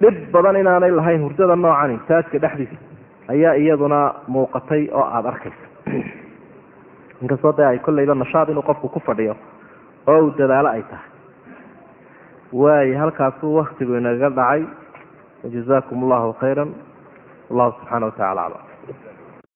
Dhib badan inaanay lahayn hurdada noocani taajka dhexdiisa ayaa iyaduna muuqatay oo aada arkaysa. [CLEARS THROAT] Inkastoo dee ay kolleyba nashaad inuu qofku ku fadhiyo oo uu dadaalo ay tahay. Waayo halkaasuu waktigu inaga dhacay. Wajazaakum allahu khayra wallahu subxaana wa tacala aclam